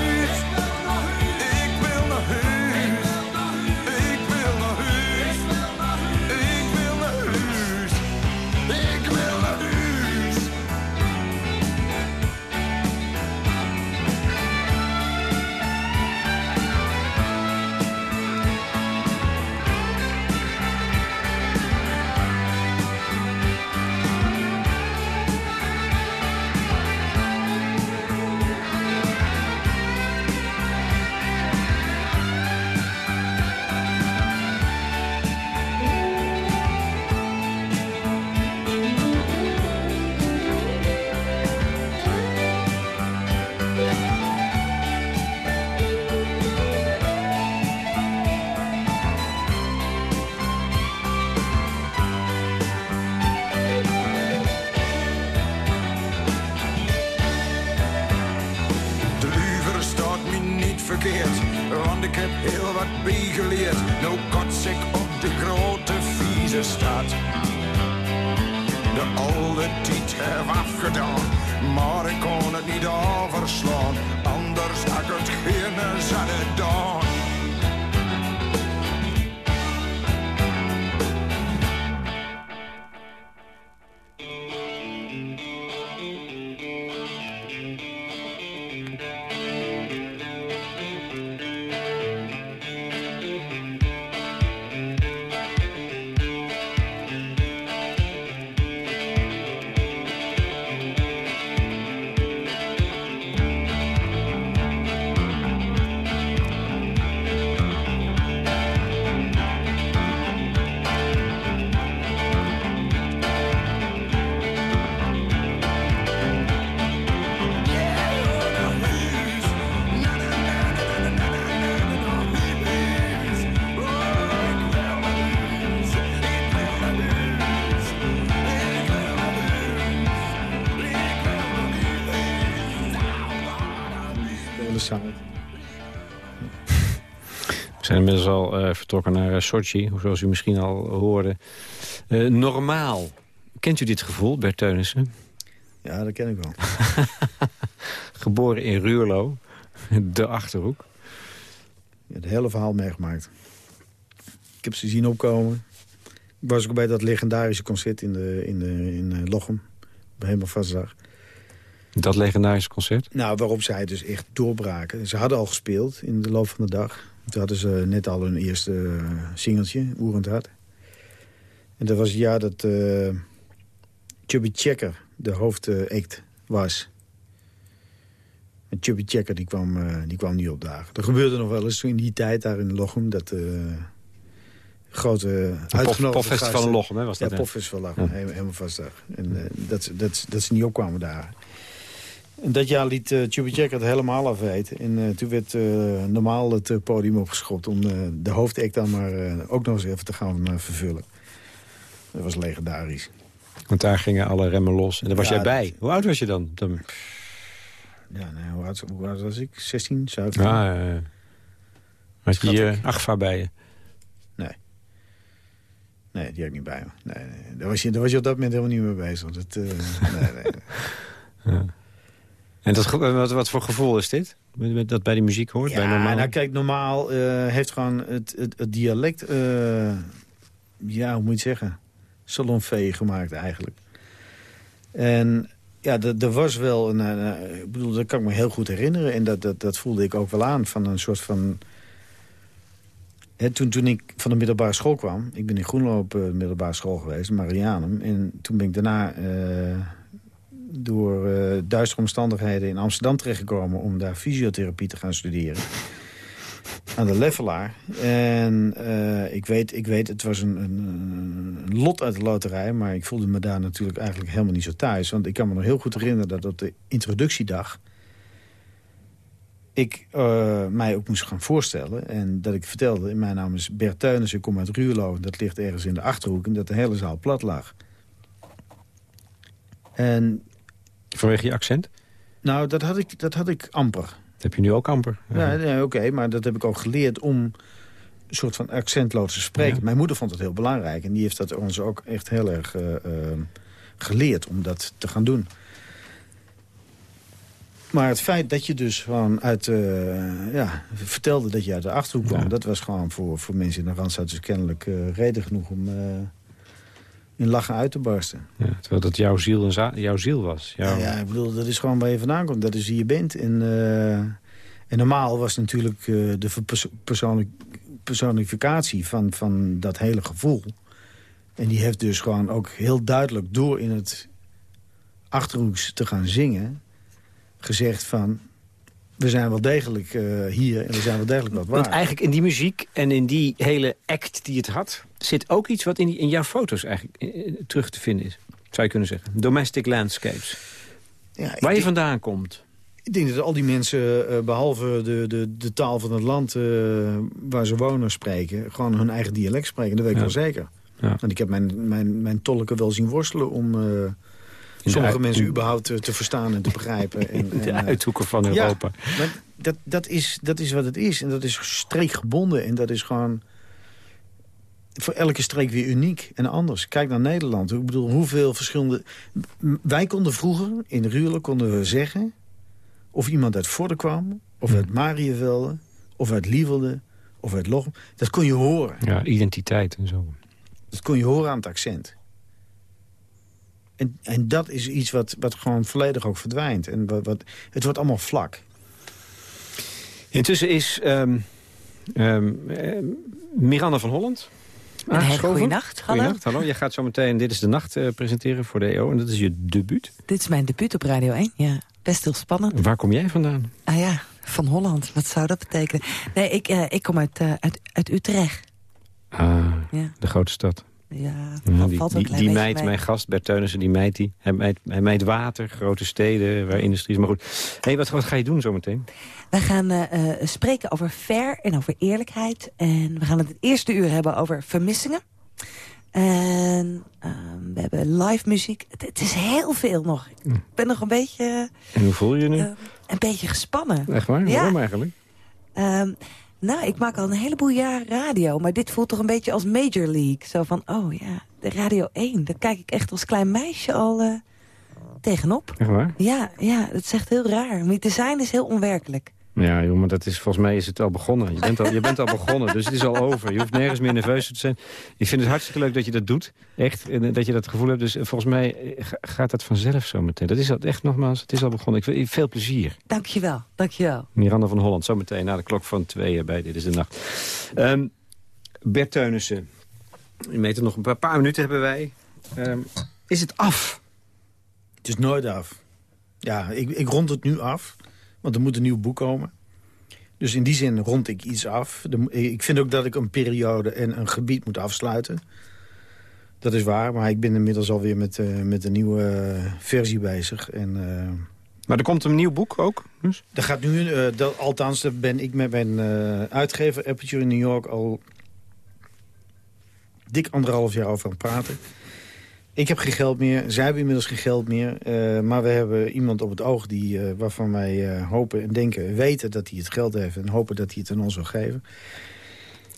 zijn inmiddels al eh, vertrokken naar eh, Sochi, zoals u misschien al hoorde. Eh, normaal. Kent u dit gevoel, Bert Teunissen? Ja, dat ken ik wel. [LAUGHS] Geboren in Ruurlo, de Achterhoek. Ja, het hele verhaal meegemaakt. Ik heb ze zien opkomen. Ik was ook bij dat legendarische concert in, de, in, de, in Lochem. Bij Helemaal Vastdag. Dat legendarische concert. Nou, waarop zij dus echt doorbraken. Ze hadden al gespeeld in de loop van de dag. Toen hadden ze net al hun eerste eh, singeltje, Oerend Hart. En dat was het jaar dat eh Chubby Checker de hoofdact was. En Chubby Checker die kwam, eh, die kwam niet opdagen. Er gebeurde nog wel eens in die tijd daar in Lochem... dat eh grote uitgenodigde Popfestival gasten- in Lochem, hè, was dat, Ja, popfestival Lochem, he- helemaal vastdag. En eh, dat, dat, dat ze niet opkwamen daar. En dat jaar liet uh, Chubby Checker het helemaal afweten. En eh, toen werd eh, normaal het eh, podium opgeschopt... om eh, de hoofdact dan maar eh, ook nog eens even te gaan eh, vervullen. Dat was legendarisch. Want daar gingen alle remmen los. En daar was Ja, jij bij. dat- Hoe oud was je dan? dan... Ja, nee, hoe, oud, hoe oud was ik? 16, 17? Ah, ja, ja. Had je hier. Agfa bij je? Nee, die had ik niet bij me. Nee, nee. Daar, was je, daar was je op dat moment helemaal niet mee bezig. Dat, eh, nee, nee, nee. [LAUGHS] En dat, wat, wat voor gevoel is dit? Dat bij die muziek hoort? bij Ja, normaal? nou kijk, normaal eh, heeft gewoon het, het, het dialect... eh, ja, hoe moet je het zeggen? Salonvee gemaakt eigenlijk. En ja, er was wel een... eh, ik bedoel, dat kan ik me heel goed herinneren. En dat, dat, dat voelde ik ook wel aan van een soort van... Toen, toen ik van de middelbare school kwam... ik ben in Groenlo op de middelbare school geweest, Marianum. En toen ben ik daarna door eh duistere omstandigheden in Amsterdam terechtgekomen... om daar fysiotherapie te gaan studeren. [LAUGHS] Aan de Leffelaar. En eh, ik, weet, ik weet, het was een, een, een lot uit de loterij... maar ik voelde me daar natuurlijk eigenlijk helemaal niet zo thuis. Want ik kan me nog heel goed herinneren dat op de introductiedag... ik eh, mij ook moest gaan voorstellen. En dat ik vertelde, mijn naam is Bert Teunissen, ik kom uit Ruurlo. Dat ligt ergens in de Achterhoek en dat de hele zaal plat lag. En Vanwege je accent? nou, dat had ik, dat had ik amper. Dat heb je nu ook amper. Ja, nee, oké, maar dat heb ik ook geleerd om een soort van accentloos te spreken. Ja. Mijn moeder vond het heel belangrijk en die heeft dat ons ook echt heel erg eh, eh, geleerd om dat te gaan doen. Maar het feit dat je dus gewoon uit, eh, ja, vertelde dat je uit de Achterhoek kwam... Ja. dat was gewoon voor, voor mensen in de Randstad dus kennelijk reden genoeg om in lachen uit te barsten. Ja, terwijl dat jouw ziel, en jouw ziel was. Jouw... Nou ja, ik bedoel, dat is gewoon waar je vandaan komt. Dat is wie je bent. En, eh, en normaal was natuurlijk eh, de persoonlijk, personificatie van, van dat hele gevoel. En die heeft dus gewoon ook heel duidelijk door in het Achterhoeks te gaan zingen... gezegd van, we zijn wel degelijk eh, hier en we zijn wel degelijk wat Want waard. eigenlijk in die muziek en in die hele act die het had... zit ook iets wat in, die, in jouw foto's eigenlijk eh, eh, terug te vinden is. Zou je kunnen zeggen. Domestic landscapes. Ja, Waar je vandaan komt. Ik denk dat al die mensen, eh, behalve de, de, de taal van het land waar ze wonen spreken... gewoon hun eigen dialect spreken, dat weet ik Ja. wel zeker. Ja. Want ik heb mijn, mijn, mijn tolken wel zien worstelen om sommige mensen in- überhaupt te, te verstaan en te begrijpen. [LAUGHS] En, De en, eh, uithoeken van ja, Europa. maar dat, dat, is, dat is wat het is. En dat is streekgebonden. En dat is gewoon... voor elke streek weer uniek en anders. Kijk naar Nederland. Ik bedoel, hoeveel verschillende... Wij konden vroeger, in Ruurlen, konden we zeggen... of iemand uit Vorden kwam, of uit Mariëvelde... of uit Lievelde, of uit Lochem. Dat kon je horen. Ja, identiteit en zo. Dat kon je horen aan het accent. En, en dat is iets wat, wat gewoon volledig ook verdwijnt. En wat, wat, het wordt allemaal vlak. Intussen is ehm, ehm, ehm, Miranda van Holland Een hele aangeschoven. goede nacht. Hallo. Goeienacht, hallo. Jij gaat zo meteen Dit is de Nacht eh, presenteren voor de EO. En dat is je debuut. Dit is mijn debuut op Radio 1. Ja, best heel spannend. Waar kom jij vandaan? Ah ja, van Holland. Wat zou dat betekenen? Nee, ik, eh, ik kom uit, uit, uit Utrecht. Ah, Ja, de grote stad. Ja valt die beetje meid, mee. mijn gast, Bert Teunissen, die meid die. Hij meet, hij water, grote steden, waar industrie is. Maar goed, hey, wat, wat ga je doen zometeen? Wij gaan eh, eh, spreken over fair en over eerlijkheid. En we gaan het het eerste uur hebben over vermissingen. En ehm, we hebben live muziek. Het, het is heel veel nog. Ik ben nog een beetje, En hoe voel je je nu? eh, een beetje gespannen. Echt waar? ja. Waarom eigenlijk? Ehm, nou, ik maak al een heleboel jaar radio. Maar dit voelt toch een beetje als Major League. Zo van, oh ja, de Radio 1. Daar kijk ik echt als klein meisje al eh, tegenop. Echt waar? Ja, ja, dat is echt heel raar. Maar te zijn is heel onwerkelijk. Ja, joh, maar dat is, volgens mij is het al begonnen. Je bent al, je bent al [LAUGHS] begonnen, dus het is al over. Je hoeft nergens meer nerveus te zijn. Ik vind het hartstikke leuk dat je dat doet. Echt, en dat je dat gevoel hebt. Dus eh, volgens mij eh, ga- gaat dat vanzelf zo meteen. Dat is al, echt nogmaals, het is al begonnen. Ik wil veel plezier. Dankjewel, dankjewel. Miranda van Holland, zometeen na de klok van tweeën bij Dit is de Nacht. Ehm, Bert Teunissen, je meet er nog een paar, paar minuten hebben wij. Ehm, is het af? Het is nooit af. Ja, ik, ik rond het nu af. Want er moet een nieuw boek komen. Dus in die zin rond ik iets af. Ik vind ook dat ik een periode en een gebied moet afsluiten. Dat is waar, maar ik ben inmiddels alweer met, eh, met een nieuwe eh, versie bezig. En, eh, Maar er komt een nieuw boek ook? Dus? er gaat nu, dat, althans, daar ben ik met mijn uitgever Aperture in New York al dik anderhalf jaar over aan het praten. Ik heb geen geld meer, zij hebben inmiddels geen geld meer. eh, maar we hebben iemand op het oog die, eh, waarvan wij eh, hopen en denken... weten dat hij het geld heeft en hopen dat hij het aan ons wil geven.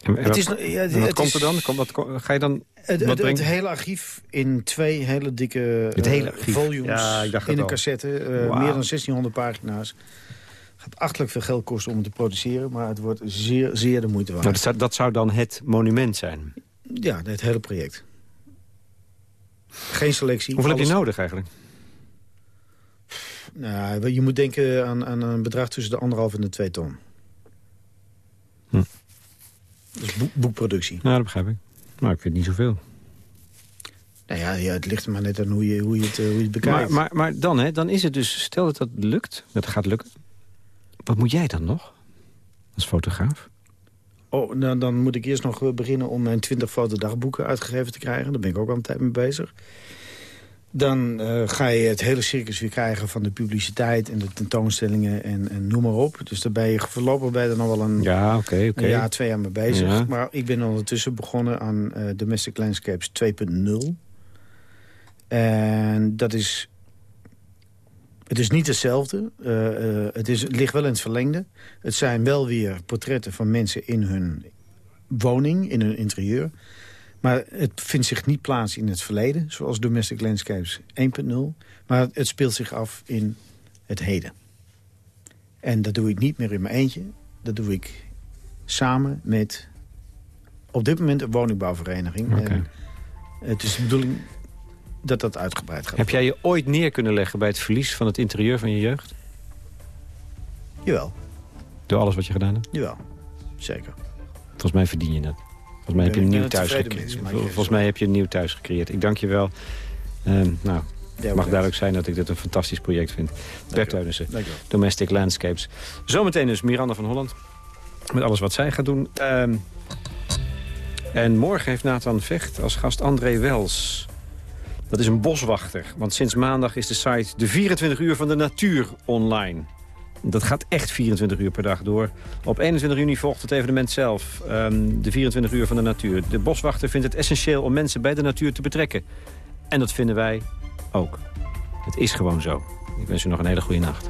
En, en Het wat, is, ja, en wat het komt er dan? Komt, wat, ga je dan Het, hele archief in twee hele dikke Het hele volumes Ja, in een al. cassette. Meer dan 1600 pagina's. Gaat achtelijk veel geld kosten om het te produceren. Maar het wordt zeer, zeer de moeite waard. Nou, dat, zou, dat zou dan het monument zijn. Ja, het hele project. Geen selectie. Hoeveel heb je nodig eigenlijk? Nou, je moet denken aan, aan een bedrag tussen de anderhalf en de twee ton. Hm. Dus boek- boekproductie. Nou, dat begrijp ik. Maar ik vind niet zoveel. Nou ja, ja, het ligt er maar net aan hoe je, hoe je, het, eh, hoe je het Maar, bekijkt. maar, maar dan, hè, dan is het dus, stel dat dat lukt, dat gaat lukken. Wat moet jij dan nog? Als fotograaf? Oh, nou, dan moet ik eerst nog beginnen om mijn 20 fotodagboeken uitgegeven te krijgen. Daar ben ik ook al een tijd mee bezig. Dan eh, ga je het hele circus weer krijgen van de publiciteit en de tentoonstellingen en, en noem maar op. Dus daar ben je voorlopig bij er nog wel een, Ja, een jaar, twee jaar mee bezig. Ja. Maar ik ben ondertussen begonnen aan eh, Domestic Landscapes 2.0. En dat is... Het is niet hetzelfde. Eh, eh, het, is, het ligt wel in het verlengde. Het zijn wel weer portretten van mensen in hun woning, in hun interieur. Maar het vindt zich niet plaats in het verleden, zoals Domestic Landscapes 1.0. Maar het speelt zich af in het heden. En dat doe ik niet meer in mijn eentje. Dat doe ik samen met op dit moment een woningbouwvereniging. En het is de bedoeling dat dat uitgebreid gaat Heb jij je ooit neer kunnen leggen bij het verlies van het interieur van je jeugd? Jawel, Door alles wat je gedaan hebt? jawel. Zeker. Volgens mij verdien je dat. Volgens mij heb je een nieuw thuis gecreëerd. mens, Volgens mij heb je een nieuw thuis gecreëerd. Ik dank je wel. Ehm, nou, het mag duidelijk zijn dat ik dit een fantastisch project vind. Bert Teunissen. Domestic Landscapes. Zometeen dus Miranda van Holland. Met alles wat zij gaat doen. Ehm, en morgen heeft Nathan Vecht als gast André Wels. Dat is een boswachter. Want sinds maandag is de site de 24 uur van de natuur online. Dat gaat echt 24 uur per dag door. Op 21 juni volgt het evenement zelf. ehm, de 24 uur van de natuur. De boswachter vindt het essentieel om mensen bij de natuur te betrekken. En dat vinden wij ook. Het is gewoon zo. Ik wens u nog een hele goede nacht.